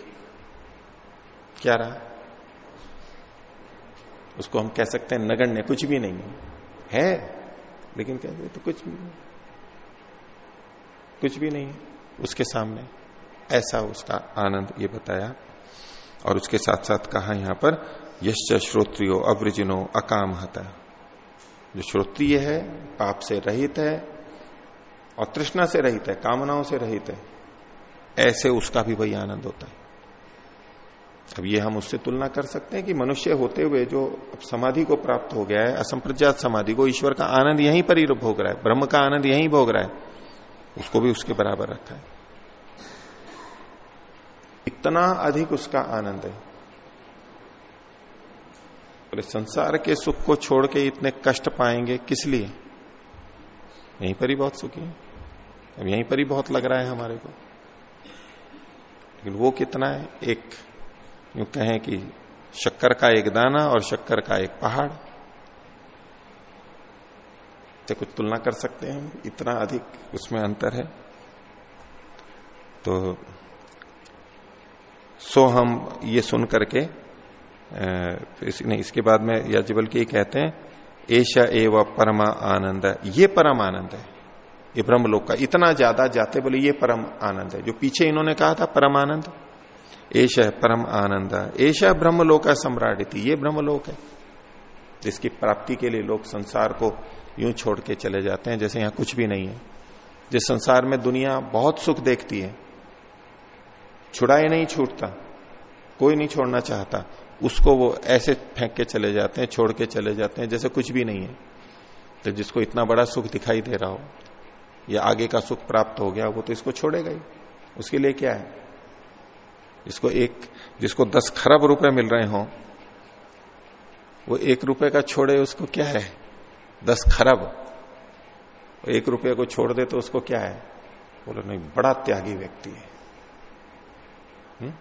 क्या रहा उसको हम कह सकते हैं नगण्य, कुछ भी नहीं है। लेकिन कहते तो कुछ भी नहीं। कुछ भी नहीं उसके सामने ऐसा उसका आनंद ये बताया। और उसके साथ साथ कहा यहाँ पर, यश्च श्रोत्रियो अवृजिनो अकाम हता जो श्रोत्रिय है, पाप से रहित है और तृष्णा से रहित है, कामनाओं से रहित है, ऐसे उसका भी वही आनंद होता है। अब ये हम उससे तुलना कर सकते हैं कि मनुष्य होते हुए जो अब समाधि को प्राप्त हो गया है असंप्रजात समाधि को ईश्वर का आनंद यहीं पर ही भोग रहा है, ब्रह्म का आनंद यहीं भोग रहा है, उसको भी उसके बराबर रखा है। इतना अधिक उसका आनंद है। बोले, संसार के सुख को छोड़ के इतने कष्ट पाएँगे किस लिए? यहीं पर ही बहुत सुखी है। अब यहीं पर ही बहुत लग रहा है हमारे को। लेकिन वो कितना है? एक यू कहें कि शक्कर का एक दाना और शक्कर का एक पहाड़। से कुछ तुलना कर सकते हैं इतना अधिक उसमें अंतर है। तो सो हम ये सुन करके इस, नहीं इसके बाद में याजबल के कहते हैं ऐशा एव परमा आनंद। ये परम आनंद है। ये ब्रह्मलोक का इतना ज़्यादा जाते बोले ये परम आनंद है। जो पीछे इन्होंने कहा था परम आनंद। एश परम आनंद। ऐशा ब्रह्मलोक सम्राट ये ब्रह्मलोक है। जिसकी प्राप्ति के लिए लोग संसार को यूँ छोड़ के चले जाते हैं, जैसे यहाँ कुछ भी नहीं है। जिस संसार में दुनिया बहुत सुख देखती है, छुड़ाए नहीं छूटता, कोई नहीं छोड़ना चाहता, उसको वो ऐसे फेंक के चले जाते हैं, छोड़ के चले जाते हैं, जैसे कुछ भी नहीं है। तो जिसको इतना बड़ा सुख दिखाई दे रहा हो, या आगे का सुख प्राप्त हो गया, वो तो इसको छोड़ेगा ही। उसके लिए क्या है? जिसको एक, जिसको दस खरब रुपए मिल रहे हो, वो एक रुपए का छोड़े, उसको क्या है? दस खरब। एक रुपये को छोड़ दे तो उसको क्या है? बोलो, नहीं, बड़ा त्यागी व्यक्ति है। हुँ?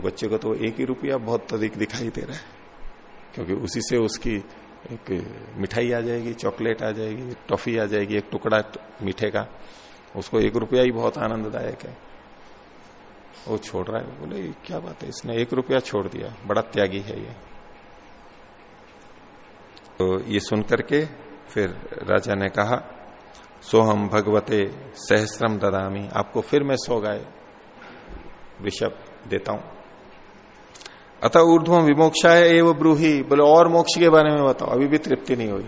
बच्चे को तो एक ही रुपया बहुत अधिक दिखाई दे रहा है, क्योंकि उसी से उसकी एक मिठाई आ जाएगी, चॉकलेट आ जाएगी, टॉफी आ जाएगी, एक टुकड़ा मीठे का। उसको एक रुपया ही बहुत आनंददायक है। वो छोड़ रहा है। बोले क्या बात है? इसने एक रुपया छोड़ दिया। बड़ा त्यागी है ये। तो ये सुन करके फिर राजा ने कहा, सोहम भगवते सहस्रम ददामी। आपको फिर मैं सो गाय विषप देता हूँ। अतः ऊर्ध्वम विमोक्षा है एवं ब्रूही। बोले, और मोक्ष के बारे में बताओ। अभी भी तृप्ति नहीं हुई।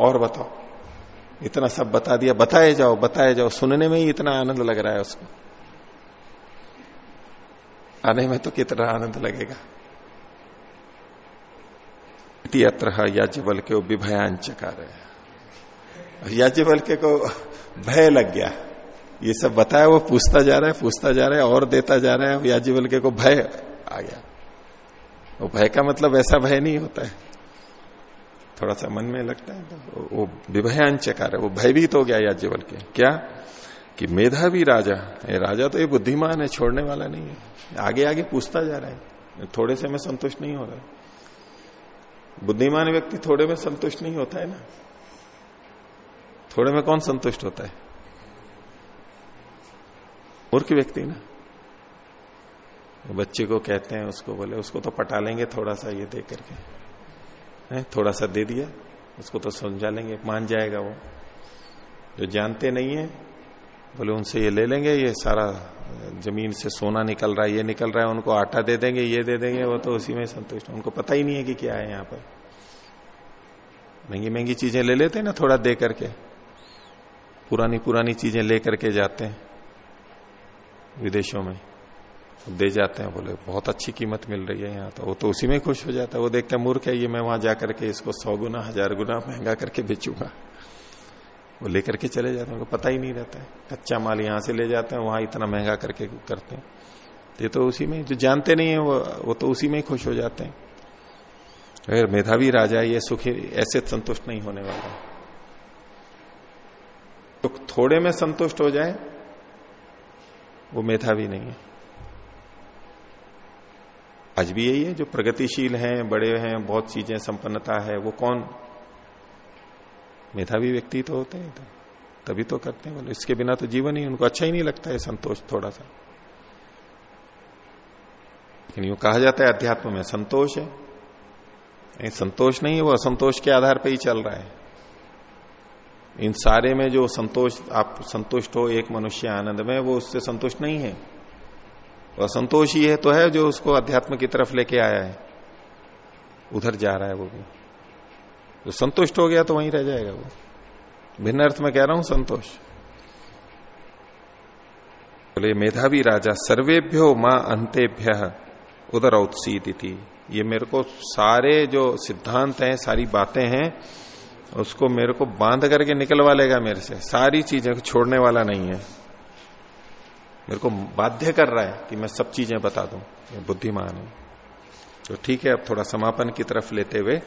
और बताओ। इतना सब बता दिया। बताए जाओ बताए जाओ। सुनने में ही इतना आनंद लग रहा है उसको। आने में तो कितना आनंद लगेगा? अत्र याज्ञवल के विभयान चकार याज्ञवल के को भय लग गया। ये सब बताया, वो पूछता जा रहा है, पूछता जा रहा है, और देता जा रहा है याज्ञवल के को भय आ गया। वो भय का मतलब ऐसा भय नहीं होता है। थोड़ा सा मन में लगता है तो वो विभयान चकार है, वो भयभीत हो गया याज्ञवल के क्या? कि मेधावी राजा ये राजा तो ये बुद्धिमान है, छोड़ने वाला नहीं है। आगे आगे पूछता जा रहा है। थोड़े से में संतुष्ट नहीं हो रहा बुद्धिमान व्यक्ति थोड़े में संतुष्ट नहीं होता है ना। थोड़े में कौन संतुष्ट होता है? मूर्ख व्यक्ति ना। बच्चे को कहते हैं, उसको बोले, उसको तो पटा लेंगे थोड़ा सा ये दे करके। है, थोड़ा सा दे दिया, उसको तो समझा लेंगे, मान जाएगा वो। जो जानते नहीं है बोले, उनसे ये ले लेंगे, ये सारा ज़मीन से सोना निकल रहा है, ये निकल रहा है, उनको आटा दे देंगे, ये दे देंगे, वो तो उसी में संतुष्ट उनको पता ही नहीं है कि क्या है यहाँ पर। महँगी महँगी चीज़ें ले लेते हैं ना थोड़ा दे करके। पुरानी पुरानी चीज़ें ले करके जाते हैं, विदेशों में। दे जाते हैं, बोले, बहुत अच्छी कीमत मिल रही है यहाँ तो। वो तो उसी में खुश हो जाता है। वो देखते हैं, मूर्ख है ये, मैं वहाँ जाकर के इसको सौ गुना, हज़ार गुना महँगा करके बेचूँगा। वो लेकर के चले जाते हैं, उनको पता ही नहीं रहता है। कच्चा माल यहाँ से ले जाते हैं, वहाँ इतना महँगा करके करते हैं। ये तो उसी में, जो जानते नहीं है वो वो तो उसी में ही खुश हो जाते हैं। अगर मेधावी राजा ये सुखी, ऐसे संतुष्ट नहीं होने वाला। तो थोड़े में संतुष्ट हो जाए, वो मेधावी नहीं है। आज भी यही है, जो प्रगतिशील हैं, बड़े हैं, बहुत चीज़ें, संपन्नता है, वो कौन मेधावी व्यक्ति तो होते हैं तो तभी तो करते हैं। बोले, इसके बिना तो जीवन ही, उनको अच्छा ही नहीं लगता है संतोष थोड़ा सा। लेकिन यूँ कहा जाता है, अध्यात्म में संतोष है। नहीं, संतोष नहीं है, वो असंतोष के आधार पर ही चल रहा है। इन सारे में जो संतोष, आप संतुष्ट हो, एक मनुष्य आनंद में, वो उससे संतुष्ट नहीं है। वो असंतोष ही है तो है जो उसको अध्यात्म की तरफ़ लेके आया है। उधर जा रहा है वो भी। तो संतुष्ट हो गया तो वहीं रह जाएगा वो। भिन्न अर्थ में कह रहा हूँ, संतोष। बोले तो मेधावी राजा, सर्वेभ्यो माँ अंतेभ्य उदर औत्सीत थी ये मेरे को सारे जो सिद्धांत हैं, सारी बातें हैं, उसको मेरे को बाँध करके निकलवा लेगा मेरे से। सारी चीज़ें छोड़ने वाला नहीं है। मेरे को बाध्य कर रहा है कि मैं सब चीज़ें बता दूँ। बुद्धिमान है। तो ठीक है, अब थोड़ा समापन की तरफ़ लेते हुए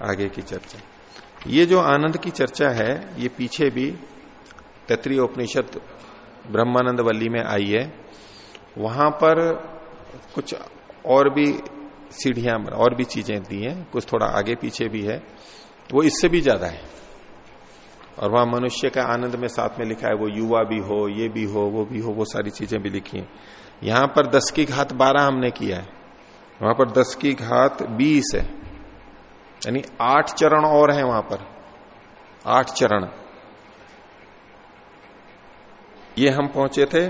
आगे की चर्चा। ये जो आनंद की चर्चा है, ये पीछे भी तत्रीय उपनिषद ब्रह्मानंद वल्ली में आई है। वहाँ पर कुछ और भी सीढ़ियाँ, और भी चीज़ें दी हैं, कुछ थोड़ा आगे पीछे भी है वो इससे भी ज़्यादा है। और वहाँ मनुष्य का आनंद में साथ में लिखा है, वो युवा भी हो, ये भी हो, वो भी हो, वो सारी चीज़ें भी लिखी हैं। यहाँ पर दस की घात बारह हमने किया है। वहाँ पर दस की घात बीस है। यानी आठ चरण और हैं वहाँ पर। आठ चरण। ये हम पहुँचे थे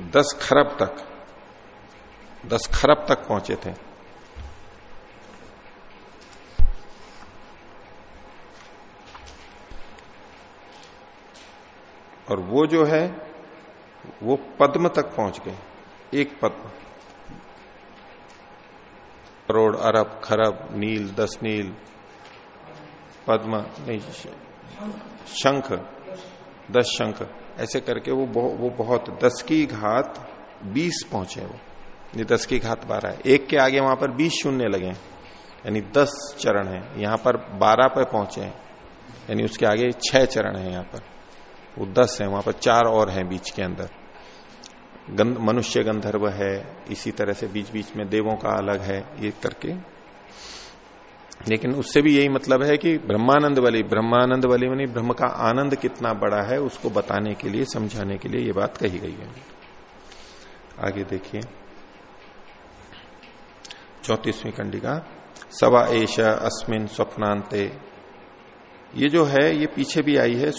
दस खरब तक। दस खरब तक पहुँचे थे। और वो जो है, वो पद्म तक पहुँच गए। एक पद्म। करोड़ अरब, खरब, नील, दस नील पद्म नहीं शंख दस शंख ऐसे करके वो वो बहुत दस की घात बीस पहुँचे वो। ये दस की घात बारह है। एक के आगे वहाँ पर बीस शून्य लगे यानी दस चरण है। यहाँ पर बारह पे पहुँचे हैं। यानी उसके आगे छह चरण है यहाँ पर। वो दस है। वहाँ पर चार और हैं बीच के अंदर। गंध, मनुष्य गंधर्व है। इसी तरह से बीच बीच में देवों का अलग है। ये करके लेकिन उससे भी यही मतलब है कि ब्रह्मानंद वाली ब्रह्मानंद वाली मानी ब्रह्म का आनंद कितना बड़ा है, उसको बताने के लिए, समझाने के लिए ये बात कही गई है। आगे देखिए। चौतीसवीं कंडिका सवा एश अस्मिन स्वप्नांते ये जो है, ये पीछे भी आई है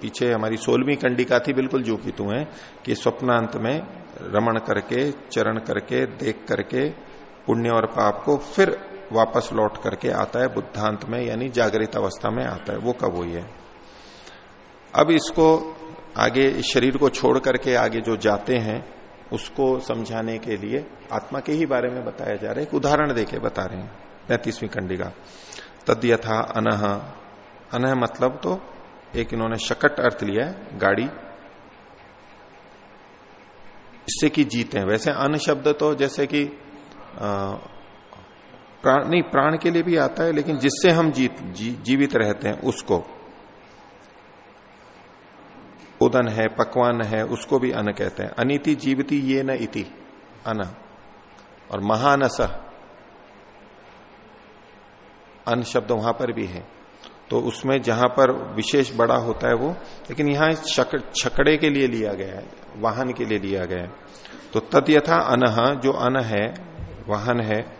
पीछे हमारी सोलहवीं कंडिका थी, बिल्कुल जो की तू है, कि स्वप्नांत में रमण करके, चरण करके, देख करके, पुण्य और पाप को फिर वापस लौट करके आता है, बुद्धांत में, यानी जागृत अवस्था में आता है, वो कब हुई है? अब इसको आगे, शरीर को छोड़ करके आगे जो जाते हैं, उसको समझाने के लिए आत्मा के ही बारे में बताया जा रहा है। एक उदाहरण देके बता रहे हैं, पैंतीसवीं कंडिका तद यथा अनह। अनह मतलब तो एक इन्होंने शकट अर्थ लिया है, गाड़ी। इससे कि जीते हैं। वैसे अन शब्द तो जैसे कि प्राण नहीं प्राण के लिए भी आता है लेकिन जिससे हम जीत जी, जीवित रहते हैं उसको। उदन है पकवान है उसको भी अन कहते हैं। अनिति जीवती ये न इति अन। और महानस। अन शब्द वहाँ पर भी है। तो उसमें जहाँ पर विशेष बड़ा होता है वो लेकिन यहाँ छकड़े के लिए लिया गया है वाहन के लिए लिया गया है। तो तद यथा अनह जो अन है वाहन है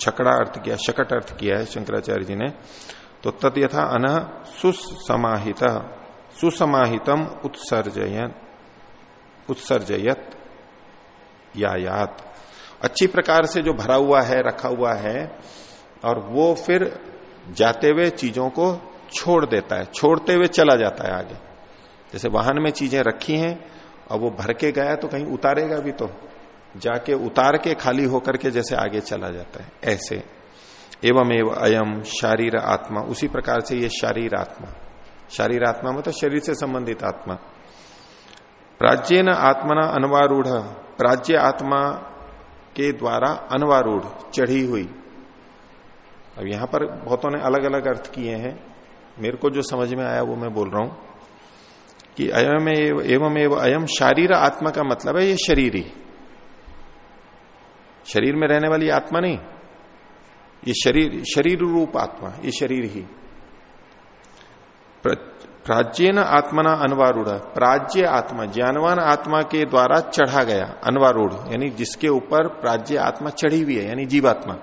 छकड़ा अर्थ किया, शकट अर्थ किया है शंकराचार्य जी ने तो तद यथा अनह सुसमाहित, सुसमाहितम उत्सर्जयन, उत्सर्जयत, यायात। अच्छी प्रकार से जो भरा हुआ है, रखा हुआ है, और वो फिर जाते हुए चीज़ों को छोड़ देता है, छोड़ते हुए चला जाता है आगे। जैसे वाहन में चीज़ें रखी हैं, और वो भर के गया तो कहीं उतारेगा भी तो। जाके उतार के खाली होकर के जैसे आगे चला जाता है, ऐसे। एवं एवं अयम शारीर आत्मा, उसी प्रकार से ये शारीर आत्मा। शारीर आत्मा मतलब शरीर से संबंधित आत्मा। प्राज्य न आत्मना अनवारूढ़ प्राज्य आत्मा के द्वारा अनवारूढ़, चढ़ी हुई। अब यहाँ पर बहुतों ने अलग अलग अर्थ किए हैं। मेरे को जो समझ में आया वो मैं बोल रहा हूँ कि अयम एवं एवं अयम शारीर आत्मा का मतलब है ये शरीर। ही शरीर में रहने वाली आत्मा नहीं। ये शरीर शरीर रूप आत्मा, ये शरीर ही। प्राज्यन आत्मना अनवारूढ़ प्राज्य आत्मा, ज्ञानवान आत्मा के द्वारा चढ़ा गया, अनवारूढ़, यानी जिसके ऊपर प्राज्य आत्मा चढ़ी हुई है, यानी जीवात्मा।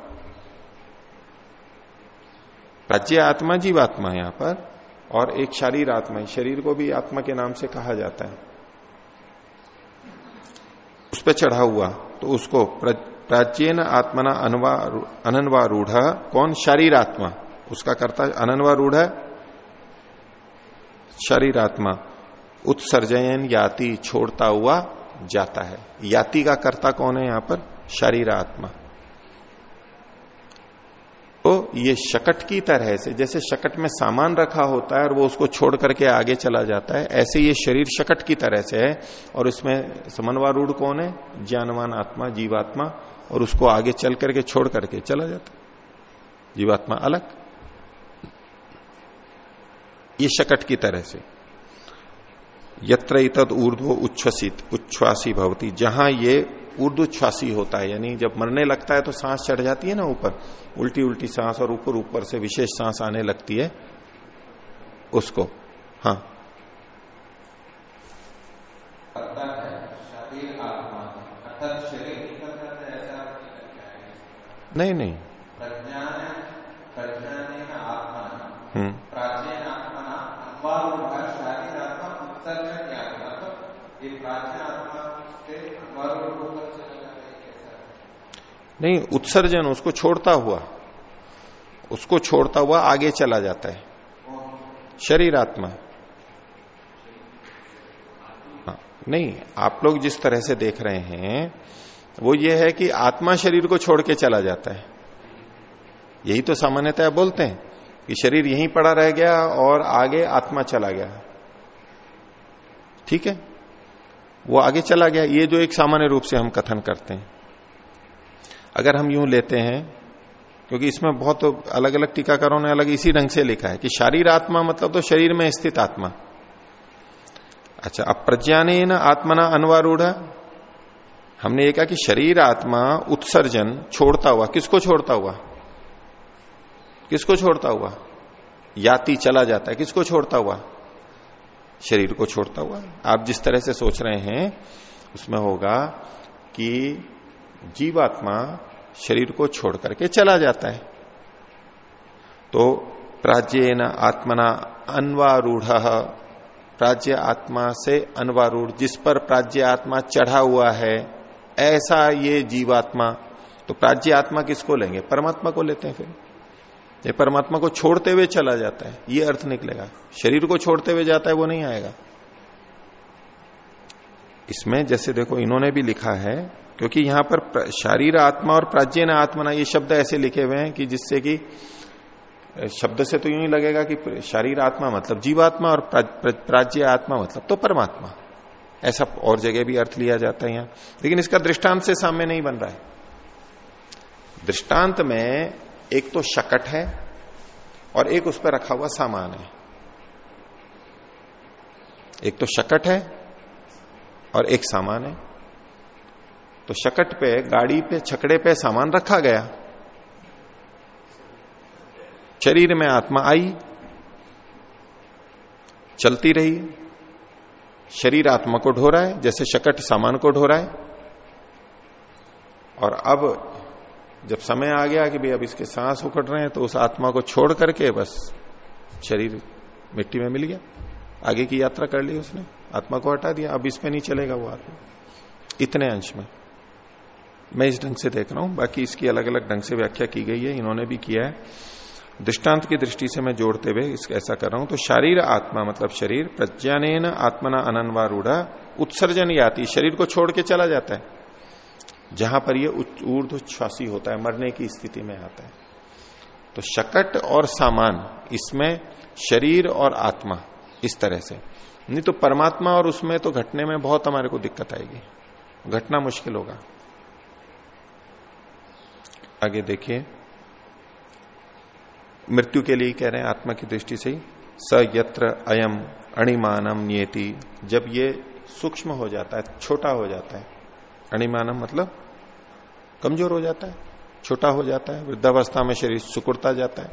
प्राज्य आत्मा, जीवात्मा यहाँ पर, और एक शरीर आत्मा है, शरीर को भी आत्मा के नाम से कहा जाता है। उस पर चढ़ा हुआ तो उसको प्राचीन आत्मना अनन्वारूढ़, कौन? शरीर आत्मा उसका करता अनन्वारूढ़ शरीर आत्मा उत्सर्जयन याति छोड़ता हुआ जाता है। याति का कर्ता कौन है यहाँ पर? शरीर आत्मा तो ये शकट की तरह से, जैसे शकट में सामान रखा होता है और वो उसको छोड़ करके आगे चला जाता है, ऐसे ये शरीर शकट की तरह से है। और इसमें समन्वारूढ़ कौन है? ज्ञानवान आत्मा, जीवात्मा। और उसको आगे चल करके छोड़ करके चला जाता। जीवात्मा अलग। ये शकट की तरह से। यत्र इतद ऊर्ध्व उच्छ्वसित, उच्छ्वासी भवती। जहाँ ये ऊर्ध्वश्वासी होता है, यानी जब मरने लगता है तो सांस चढ़ जाती है ना ऊपर। उल्टी उल्टी सांस और ऊपर ऊपर से विशेष सांस आने लगती है उसको। हाँ। नहीं नहीं। नहीं उत्सर्जन उसको छोड़ता हुआ उसको छोड़ता हुआ आगे चला जाता है। शरीर आत्मा। हाँ, नहीं आप लोग जिस तरह से देख रहे हैं वो ये है कि आत्मा शरीर को छोड़ के चला जाता है। यही तो सामान्यतः बोलते हैं कि शरीर यहीं पड़ा रह गया और आगे आत्मा चला गया। ठीक है? वो आगे चला गया। ये जो एक सामान्य रूप से हम कथन करते हैं। अगर हम यूँ लेते हैं, क्योंकि इसमें बहुत अलग अलग टीकाकारों ने अलग इसी ढंग से लिखा है कि शारीर आत्मा मतलब तो शरीर में स्थित आत्मा। अच्छा अब प्रज्ञाने न आत्मना अनवारूढ़। हमने ये कहा कि शरीर आत्मा उत्सर्जन छोड़ता हुआ, किसको छोड़ता हुआ? किसको छोड़ता हुआ? याति चला जाता है, किसको छोड़ता हुआ? शरीर को छोड़ता हुआ। आप जिस तरह से सोच रहे हैं, उसमें होगा कि जीवात्मा शरीर को छोड़ करके चला जाता है। तो प्राज्य न आत्मना अनवारूढ़, प्राज्य आत्मा से अनवारूढ़, जिस पर प्राज्य आत्मा चढ़ा हुआ है ऐसा ये जीवात्मा तो प्राज्य आत्मा किसको लेंगे? परमात्मा को लेते हैं फिर। ये परमात्मा को छोड़ते हुए चला जाता है, ये अर्थ निकलेगा। शरीर को छोड़ते हुए जाता है, वो नहीं आएगा। इसमें जैसे देखो, इन्होंने भी लिखा है, क्योंकि यहाँ पर शारीर आत्मा और प्राचीन आत्मा ये शब्द ऐसे लिखे हुए हैं कि जिससे कि, शब्द से तो यूँ ही लगेगा कि शारीर आत्मा मतलब जीवात्मा और प्राज्य आत्मा मतलब तो परमात्मा। ऐसा और जगह भी अर्थ लिया जाता है यहाँ। लेकिन इसका दृष्टांत से सामने नहीं बन रहा है। दृष्टांत में एक तो शकट है और एक उस पर रखा हुआ सामान है। एक तो शकट है और एक सामान है। तो शकट पे, गाड़ी पे, छकड़े पे सामान रखा गया। शरीर में आत्मा आई, चलती रही। शरीर आत्मा को ढो रहा है, जैसे शकट सामान को ढो रहा है। और अब जब समय आ गया कि भाई अब इसके सांस उकड़ रहे हैं तो उस आत्मा को छोड़ करके बस शरीर मिट्टी में मिल गया। आगे की यात्रा कर ली उसने, आत्मा को हटा दिया, अब इस पे नहीं चलेगा वो आत्मा। इतने अंश में। मैं इस ढंग से देख रहा हूँ, बाकी इसकी अलग अलग ढंग से व्याख्या की गई है, इन्होंने भी किया है। दृष्टांत की दृष्टि से मैं जोड़ते हुए इस, ऐसा कर रहा हूँ। तो शारीर आत्मा मतलब शरीर प्रज्ञान आत्मना अनन्वारूढ़ा उत्सर्जन याति, शरीर को छोड़ के चला जाता है। जहाँ पर ये ऊर्ध्वश्वासी होता है, मरने की स्थिति में आता है। तो शकट और सामान, इसमें शरीर और आत्मा, इस तरह से। नहीं तो परमात्मा और उसमें तो घटने में बहुत हमारे को दिक्कत आएगी। घटना मुश्किल होगा। आगे देखिए। मृत्यु के लिए कह रहे हैं, आत्मा की दृष्टि से ही, स यत्र अयम अणिमानम नियति जब ये सूक्ष्म हो जाता है, छोटा हो जाता है अणिमानम मतलब कमज़ोर हो जाता है, छोटा हो जाता है, वृद्धावस्था में शरीर सुकुड़ता जाता है,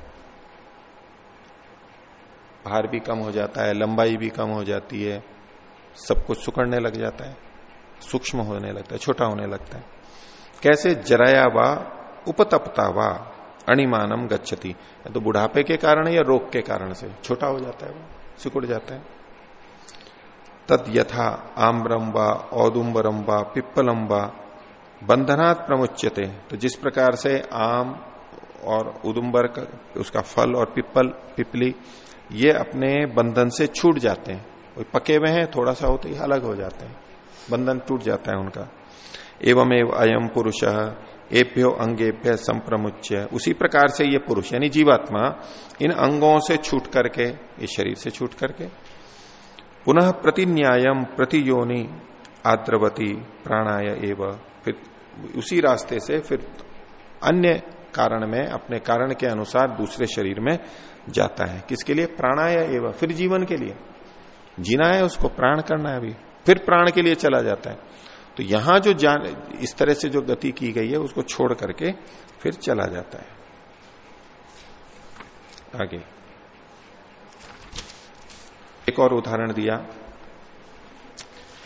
भार भी कम हो जाता है, लंबाई भी कम हो जाती है, सब कुछ सुकड़ने लग जाता है, सूक्ष्म होने लगता है, छोटा होने लगता है। कैसे? जराया वा, उपतपता वा। अणिमानम गच्छति। तो बुढ़ापे के कारण या रोग के कारण से? छोटा हो जाता है वो, सिकुड़ जाता है। तद यथा आम्रम व औदुम्बरम व पिप्पलम व बंधनात् प्रमुच्यते। तो जिस प्रकार से आम और उदुम्बर का, उसका फल और पिप्पल पिपली ये अपने बंधन से छूट जाते हैं। कोई पके हुए हैं, थोड़ा सा होते ही अलग हो जाते हैं। बंधन टूट जाता है उनका। एवं एवं अयम पुरुष एभ्यो अंगेभ्य संप्रमुच्य। उसी प्रकार से ये पुरुष, यानी जीवात्मा, इन अंगों से छूट करके, इस शरीर से छूट करके, पुनः प्रति प्रतिन्यायम प्रतियोनि आद्रवती प्राणाय एव, फिर उसी रास्ते से फिर अन्य कारण में, अपने कारण के अनुसार दूसरे शरीर में जाता है। किसके लिए? प्राणाय एवं, फिर जीवन के लिए। जीना है उसको, प्राण करना है अभी। फिर प्राण के लिए चला जाता है। तो यहाँ जो जान, इस तरह से जो गति की गई है, उसको छोड़ करके फिर चला जाता है। आगे। एक और उदाहरण दिया।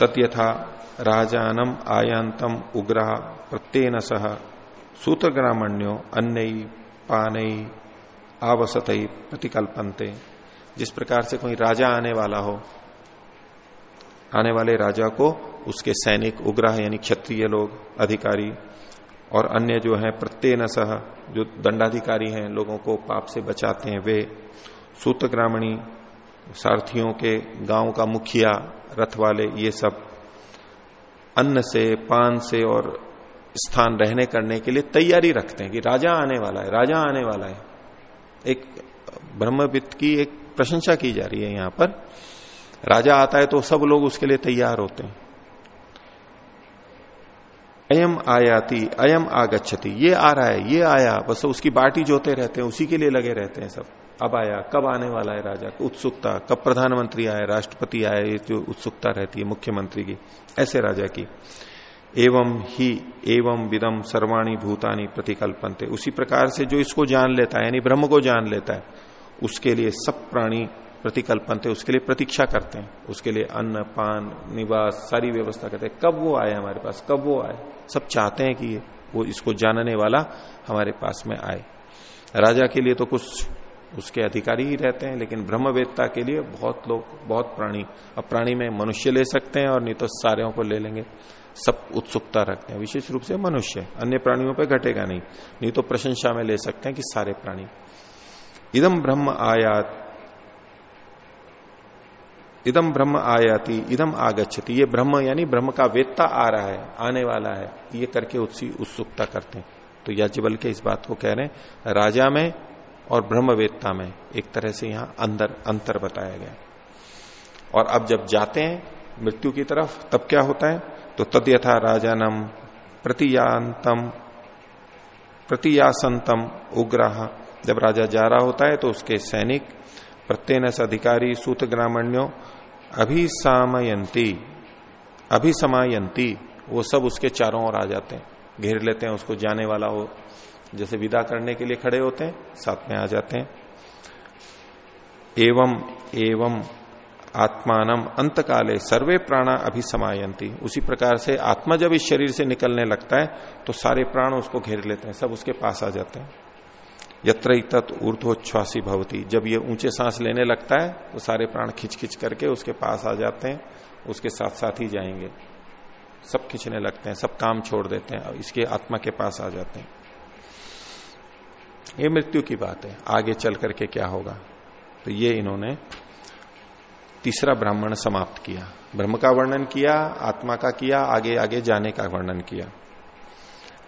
तथ्यथा राजानम आयांतम उग्रह प्रत्येन सह सूत्रग्रामण्यो अन्य पानई आवसत प्रतिकल्पनते। जिस प्रकार से कोई राजा आने वाला हो, आने वाले राजा को उसके सैनिक, उग्रह यानी क्षत्रिय लोग, अधिकारी और अन्य जो है, प्रत्येन सह, जो दंडाधिकारी हैं, लोगों को पाप से बचाते हैं। वे सूत ग्रामणी सारथियों के गाँव का मुखिया, रथ वाले, ये सब अन्न से, पान से और स्थान रहने करने के लिए तैयारी रखते हैं कि राजा आने वाला है, राजा आने वाला है। एक ब्रह्मविद की एक प्रशंसा की जा रही है यहाँ पर। राजा आता है तो सब लोग उसके लिए तैयार होते हैं। अयम आयाति, अयम आगच्छति। ये आ रहा है, ये आया, बस उसकी बाटी जोते रहते हैं, उसी के लिए लगे रहते हैं सब। अब आया, कब आने वाला है राजा? उत्सुकता, कब प्रधानमंत्री आए, राष्ट्रपति आए, ये जो उत्सुकता रहती है मुख्यमंत्री की, ऐसे राजा की। एवं ही, एवं विदम सर्वाणी भूतानी प्रतिकल्पनते। उसी प्रकार से जो इसको जान लेता है, यानी ब्रह्म को जान लेता है, उसके लिए सब प्राणी प्रतिकल्पन थे, उसके लिए प्रतीक्षा करते हैं। उसके लिए अन्न, पान, निवास, सारी व्यवस्था करते हैं। कब वो आए हमारे पास? कब वो आए? सब चाहते हैं कि वो इसको जानने वाला हमारे पास में आए। राजा के लिए तो कुछ उसके अधिकारी ही रहते हैं, लेकिन ब्रह्मवेत्ता के लिए बहुत लोग, बहुत प्राणी, अब प्राणी में मनुष्य ले सकते हैं और नहीं तो सारे को ले लेंगे। सब उत्सुकता रखते हैं। विशेष रूप से मनुष्य, अन्य प्राणियों पर घटेगा नहीं। नहीं तो प्रशंसा में ले सकते हैं कि सारे प्राणी। इदम ब्रह्म आयात इदम ब्रह्म आयाति इदम आगच्छति। ये ब्रह्म यानी ब्रह्म का वेत्ता आ रहा है, आने वाला है, ये करके उसकी उत्सुकता करते हैं। तो याज्ञबल के इस बात को कह रहे हैं, राजा में और ब्रह्म वेत्ता में एक तरह से यहाँ अंदर, अंतर बताया गया और अब जब जाते हैं, मृत्यु की तरफ़, तब क्या होता है? तो तद यथा राजानम प्रतियांतम प्रतियासंतम उग्रह जब राजा जा रहा होता है तो उसके सैनिक प्रत्येनस अधिकारी सूत ग्रामण्यो अभिसामयंती अभिसमायंती वो सब उसके चारों ओर आ जाते हैं, घेर लेते हैं उसको जाने वाला हो जैसे विदा करने के लिए खड़े होते हैं, साथ में आ जाते हैं। एवं एवं आत्मान अंत काले सर्वे प्राणा अभिसमायंती उसी प्रकार से आत्मा जब इस शरीर से निकलने लगता है तो सारे प्राण उसको घेर लेते हैं, सब उसके पास आ जाते हैं। यत्र तत् ऊर्ध्वोच्छ्वासी भवती। जब ये ऊँचे सांस लेने लगता है तो सारे प्राण खिंच खिंच करके उसके पास आ जाते हैं, उसके साथ साथ ही जाएँगे। सब खिंचने लगते हैं, सब काम छोड़ देते हैं, इसके आत्मा के पास आ जाते हैं। ये मृत्यु की बात है। आगे चल करके क्या होगा? तो ये इन्होंने तीसरा ब्राह्मण समाप्त किया। ब्रह्म का वर्णन किया, आत्मा का किया आगे आगे जाने का वर्णन किया।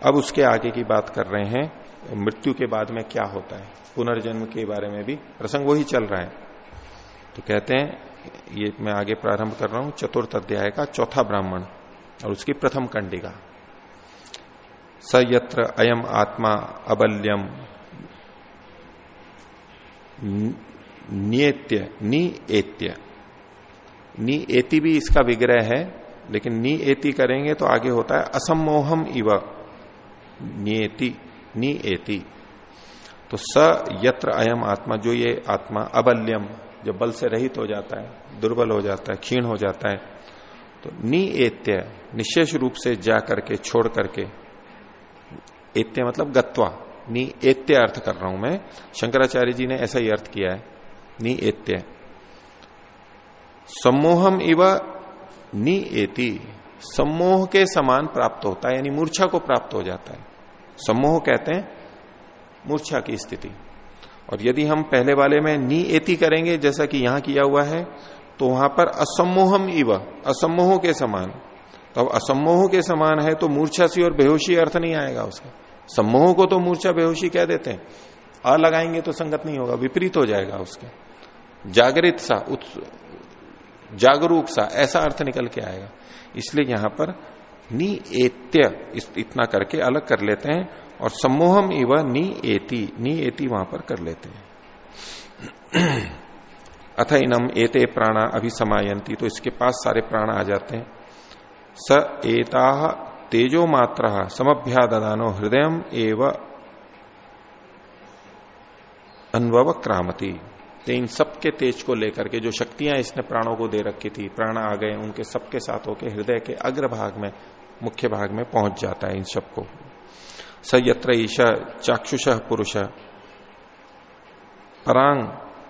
अब उसके आगे की बात कर रहे हैं। मृत्यु के बाद में क्या होता है? पुनर्जन्म के बारे में भी प्रसंग वही चल रहा है। तो कहते हैं, ये मैं आगे प्रारंभ कर रहा हूँ, चतुर्थ अध्याय का चौथा ब्राह्मण और उसकी प्रथम कंडिका। सयत्र अयम आत्मा अबल्यम नियत्य नी एत्य नी एति भी इसका विग्रह है, लेकिन नी एति करेंगे तो आगे होता है असमोहम इव। नियति। नी एति तो स यत्र अयम आत्मा, जो ये आत्मा अबल्यम, जब बल से रहित हो जाता है, दुर्बल हो जाता है, क्षीण हो जाता है तो नी एत्य निशेष रूप से जा करके, छोड़ करके, एत्य मतलब गत्वा नी एत्य अर्थ कर रहा हूँ मैं, शंकराचार्य जी ने ऐसा ही अर्थ किया है नी एत्य सम्मोहम इव नी एति सम्मोह के समान प्राप्त होता है, यानी मूर्छा को प्राप्त हो जाता है। सम्मोह कहते हैं, मूर्छा की स्थिति। और यदि हम पहले वाले में नी एति करेंगे, जैसा कि यहाँ किया हुआ है तो वहाँ पर असम्मोहम इव, असम्मोह के समान। तो अब असम्मोह के समान है तो मूर्छा सी और बेहोशी अर्थ नहीं आएगा उसका। सम्मोह को तो मूर्छा बेहोशी कह देते हैं। अ लगाएँगे तो संगत नहीं होगा, विपरीत हो जाएगा उसके। जागृत सा जागरूक सा, ऐसा अर्थ निकल के आएगा। इसलिए यहाँ पर नी एत्य। इतना करके अलग कर लेते हैं और सम्मोहम इव नी एति। नी एति वहाँ पर कर लेते हैं। [CLEARS THROAT] अथ इनम एते प्राणा अभी समायंती तो इसके पास सारे प्राण आ जाते हैं। स एता तेजो मात्र। समभ्यादानो हृदय एव अनुभव क्रामती। तो इन सबके तेज को लेकर के जो शक्तियाँ इसने प्राणों को दे रखी थी, प्राण आ गए, उनके सबके साथ होके हृदय के अग्र भाग में मुख्य भाग में पहुँच जाता है इन सबको। स यत्र ईश, चाक्षुष पुरुष। परांग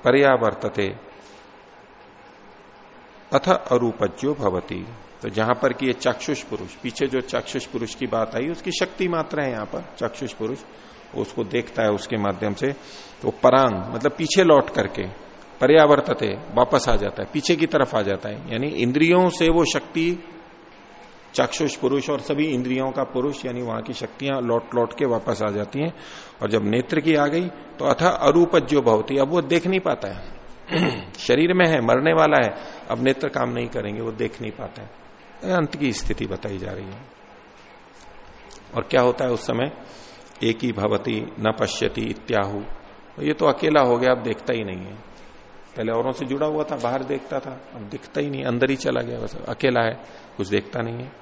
पर्यावर्तते। अथ अरूपज्यो भवती। तो जहाँ पर कि ये चाक्षुष पुरुष, पीछे जो चाक्षुष पुरुष की बात आई, उसकी शक्ति मात्र है यहाँ पर, चाक्षुष पुरुष। उसको देखता है उसके माध्यम से। तो परांग मतलब पीछे लौट करके, पर्यावर्तते, वापस आ जाता है, पीछे की तरफ़ आ जाता है। यानी इंद्रियों से वो शक्ति चाक्षुष पुरुष और सभी इंद्रियों का पुरुष, यानी वहाँ की शक्तियाँ लौट लौट के वापस आ जाती हैं। और जब नेत्र की आ गई तो अथा अरूपज्यो भवती। अब वो देख नहीं पाता है। [CLEARS THROAT] शरीर में है, मरने वाला है। अब नेत्र काम नहीं करेंगे, वो देख नहीं पाता है। अंत की स्थिति बताई जा रही है। और क्या होता है उस समय? एक ही भवती, न पश्यति इत्याहु। ये तो अकेला हो गया, अब देखता ही नहीं है। पहले औरों से जुड़ा हुआ था, बाहर देखता था, अब दिखता ही नहीं, अंदर ही चला गया, बस अकेला है, कुछ देखता नहीं है।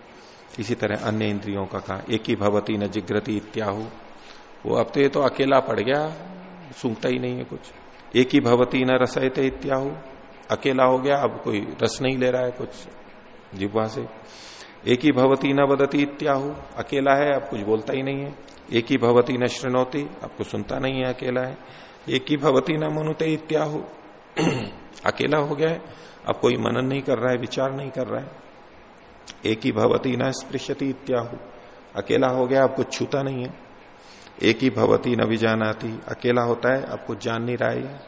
इसी तरह अन्य इंद्रियों का कहा, एक ही भवती न जिग्रति इत्याहु। वो अब तो ये तो अकेला पड़ गया, सूंघता ही नहीं है कुछ। एक ही भवती न रसयते इत्याहु। अकेला हो गया, अब कोई रस नहीं ले रहा है कुछ जिब्वा से। एक ही भवती न बदती इत्याहु। अकेला है, अब कुछ बोलता ही नहीं है। एक ही भवती न श्रृणोती अब कुछ सुनता नहीं है, अकेला है। एक ही भवती न मनुते इत्याहु। [CLEARS THROAT] अकेला हो गया है। अब कोई मनन नहीं कर रहा है, विचार नहीं कर रहा है। एक ही भवती न स्पृशति इत्याहु। अकेला हो गया कुछ छूता नहीं है। एक ही भवती न विजानाती। अकेला होता है कुछ जान नहीं रहा है।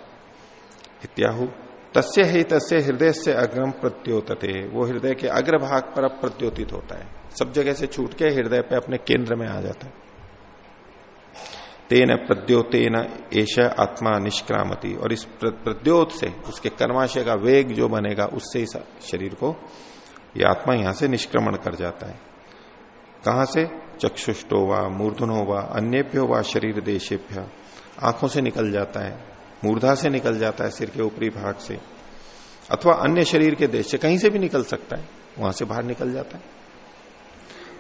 इत्याहु। तस्य ही तस्य हृदय से अग्रम प्रत्योतते। वो हृदय के अग्रभाग पर अब प्रत्योतित होता है। सब जगह से छूट के हृदय पे अपने केंद्र में आ जाता है। तेन प्रद्योतेन एश आत्मा निष्क्रामती। और इस प्रद्योत से, उसके कर्माशय का वेग जो बनेगा, उससे इस शरीर को ये आत्मा यहाँ से निष्क्रमण कर जाता है। कहाँ से? चक्षुष्टो व, मूर्धनो व, अन्यभ्यो व, शरीर देशेभ्य। आँखों से निकल जाता है, मूर्धा से निकल जाता है सिर के ऊपरी भाग से। अथवा अन्य शरीर के देश से कहीं से भी निकल सकता है, वहाँ से बाहर निकल जाता है।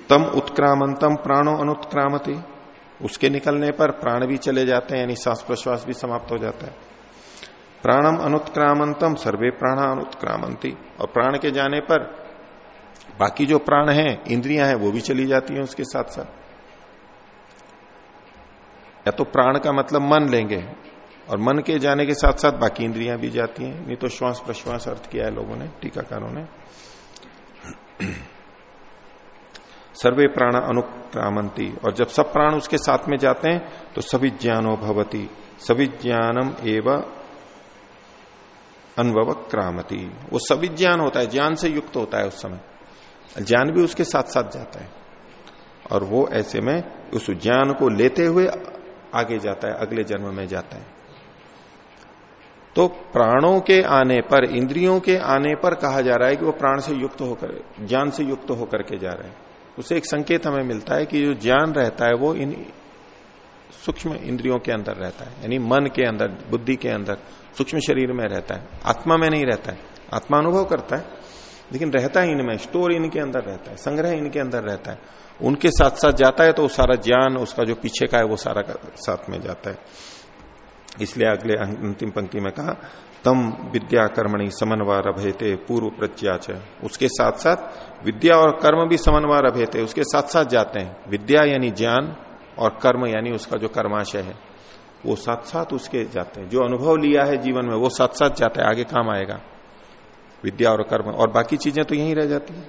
तम उत्क्रामंतम प्राणो अनुत्क्रामती। उसके निकलने पर प्राण भी चले जाते हैं, यानी श्वास प्रश्वास भी समाप्त हो जाता है। प्राणम अनुत्क्रामंतम, सर्वे प्राण अनुत्क्रामंती। और प्राण के जाने पर बाकी जो प्राण है, इंद्रियाँ हैं, वो भी चली जाती हैं उसके साथ साथ या तो प्राण का मतलब मन लेंगे, और मन के जाने के साथ साथ बाकी इंद्रियाँ भी जाती हैं। नहीं तो श्वास प्रश्वास अर्थ किया है लोगों ने, टीकाकारों ने। सर्वे प्राण अनुक्रामंती और जब सब प्राण उसके साथ में जाते हैं तो सभी ज्ञानो भवती। सभी ज्ञानम एवं अनुभव क्रामती वो सभी ज्ञान होता है, ज्ञान से युक्त होता है उस समय। ज्ञान भी उसके साथ साथ जाता है। और वो ऐसे में उस ज्ञान को लेते हुए आगे जाता है, अगले जन्म में जाता है। तो प्राणों के आने पर, इंद्रियों के आने पर कहा जा रहा है कि वो प्राण से युक्त होकर, ज्ञान से युक्त होकर के जा रहे हैं। उसे एक संकेत हमें मिलता है कि जो ज्ञान रहता है वो इन सूक्ष्म इंद्रियों के अंदर रहता है। यानी मन के अंदर, बुद्धि के अंदर, सूक्ष्म शरीर में रहता है। आत्मा में नहीं रहता है। आत्मा अनुभव करता है, लेकिन रहता है इनमें, स्टोर इनके अंदर रहता है, संग्रह इनके अंदर रहता है। उनके साथ साथ जाता है तो सारा ज्ञान, उसका जो पीछे का है, वो सारा साथ में जाता है। इसलिए अगले अंतिम पंक्ति में कहा तम विद्या कर्मणि समन्वय रभेते पूर्व प्रत्याच। उसके साथ साथ विद्या और कर्म भी समन्वय रभेते उसके साथ साथ जाते हैं। विद्या यानी ज्ञान और कर्म यानी उसका जो कर्माशय है, वो साथ साथ उसके जाते हैं। जो अनुभव लिया है जीवन में, वो साथ साथ जाता है, आगे काम आएगा। विद्या और कर्म, और बाकी चीज़ें तो यही रह जाती है।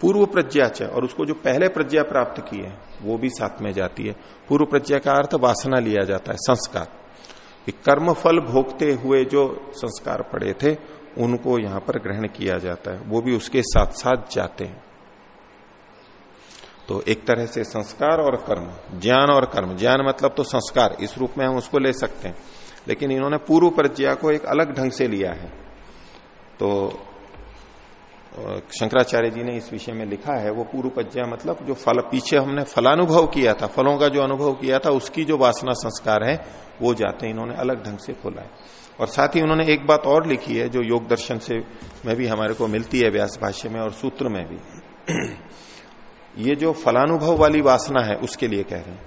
पूर्व प्रज्ञाच और उसको जो पहले प्रज्ञा प्राप्त की है, वो भी साथ में जाती है। पूर्व प्रज्ञा का अर्थ वासना लिया जाता है, संस्कार। कि कर्म फल भोगते हुए जो संस्कार पड़े थे, उनको यहाँ पर ग्रहण किया जाता है। वो भी उसके साथ साथ जाते हैं। तो एक तरह से संस्कार और कर्म, ज्ञान और कर्म। ज्ञान मतलब तो संस्कार, इस रूप में हम उसको ले सकते हैं। लेकिन इन्होंने पूर्व प्रज्ञा को एक अलग ढंग से लिया है। तो शंकराचार्य जी ने इस विषय में लिखा है, वो पूर्व प्रज्ञा मतलब जो फल, पीछे हमने फलानुभव किया था, फलों का जो अनुभव किया था, उसकी जो वासना संस्कार है, वो जाते हैं, इन्होंने अलग ढंग से खोला है। और साथ ही उन्होंने एक बात और लिखी है, जो योग दर्शन से में भी हमारे को मिलती है व्यास भाष्य में और सूत्र में भी। ये जो फलानुभव वाली वासना है, उसके लिए कह रहे हैं।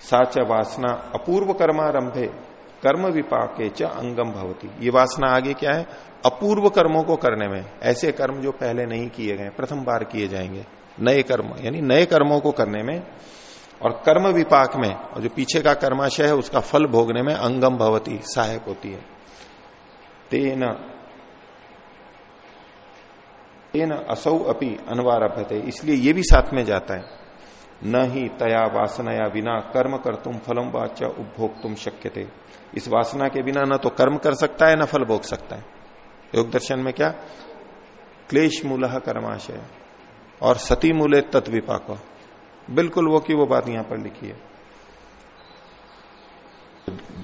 साच वासना अपूर्व कर्मारंभे कर्म विपाके च अंगम भवती। ये वासना आगे क्या है? अपूर्व कर्मों को करने में। ऐसे कर्म जो पहले नहीं किए गए, प्रथम बार किए जाएँगे। नए कर्म, यानी नए कर्मों को करने में और कर्म विपाक में, और जो पीछे का कर्माशय है, उसका फल भोगने में अंगम भवती, सहायक होती है। तेन तेन असौ अपनी अनवारभ्यते इसलिए ये भी साथ में जाता है। न ही तया वासना या बिना कर्म कर तुम फलम वाच्य उपभोग तुम शक्य थे इस वासना के बिना न तो कर्म कर सकता है, न फल भोग सकता है। योग दर्शन में क्या? क्लेश मूल कर्माशय। और सती मूले तत्विपाक। बिल्कुल वो की वो बात यहाँ पर लिखी है।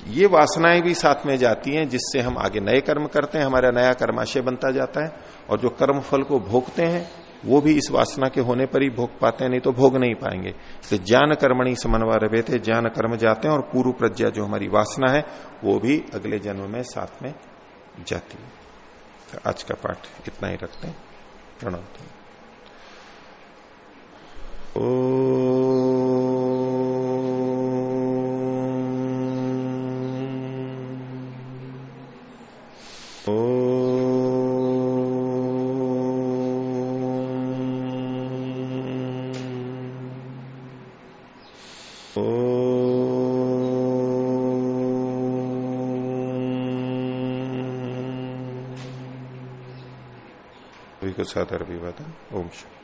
ये वासनाएँ भी साथ में जाती हैं, जिससे हम आगे नए कर्म करते हैं, हमारा नया कर्माशय बनता जाता है, और जो कर्म फल को भोगते हैं वो भी इस वासना के होने पर ही भोग पाते हैं, नहीं तो भोग नहीं पाएँगे। इसलिए ज्ञान कर्मणी समन्वय रहे थे ज्ञान कर्म जाते हैं और पूर्व प्रज्ञा जो हमारी वासना है, वो भी अगले जन्म में साथ में जाती है। तो आज का पाठ इतना ही रखते हैं। प्रणाम। ओ ओ को सादर अभिवादन ओम शांति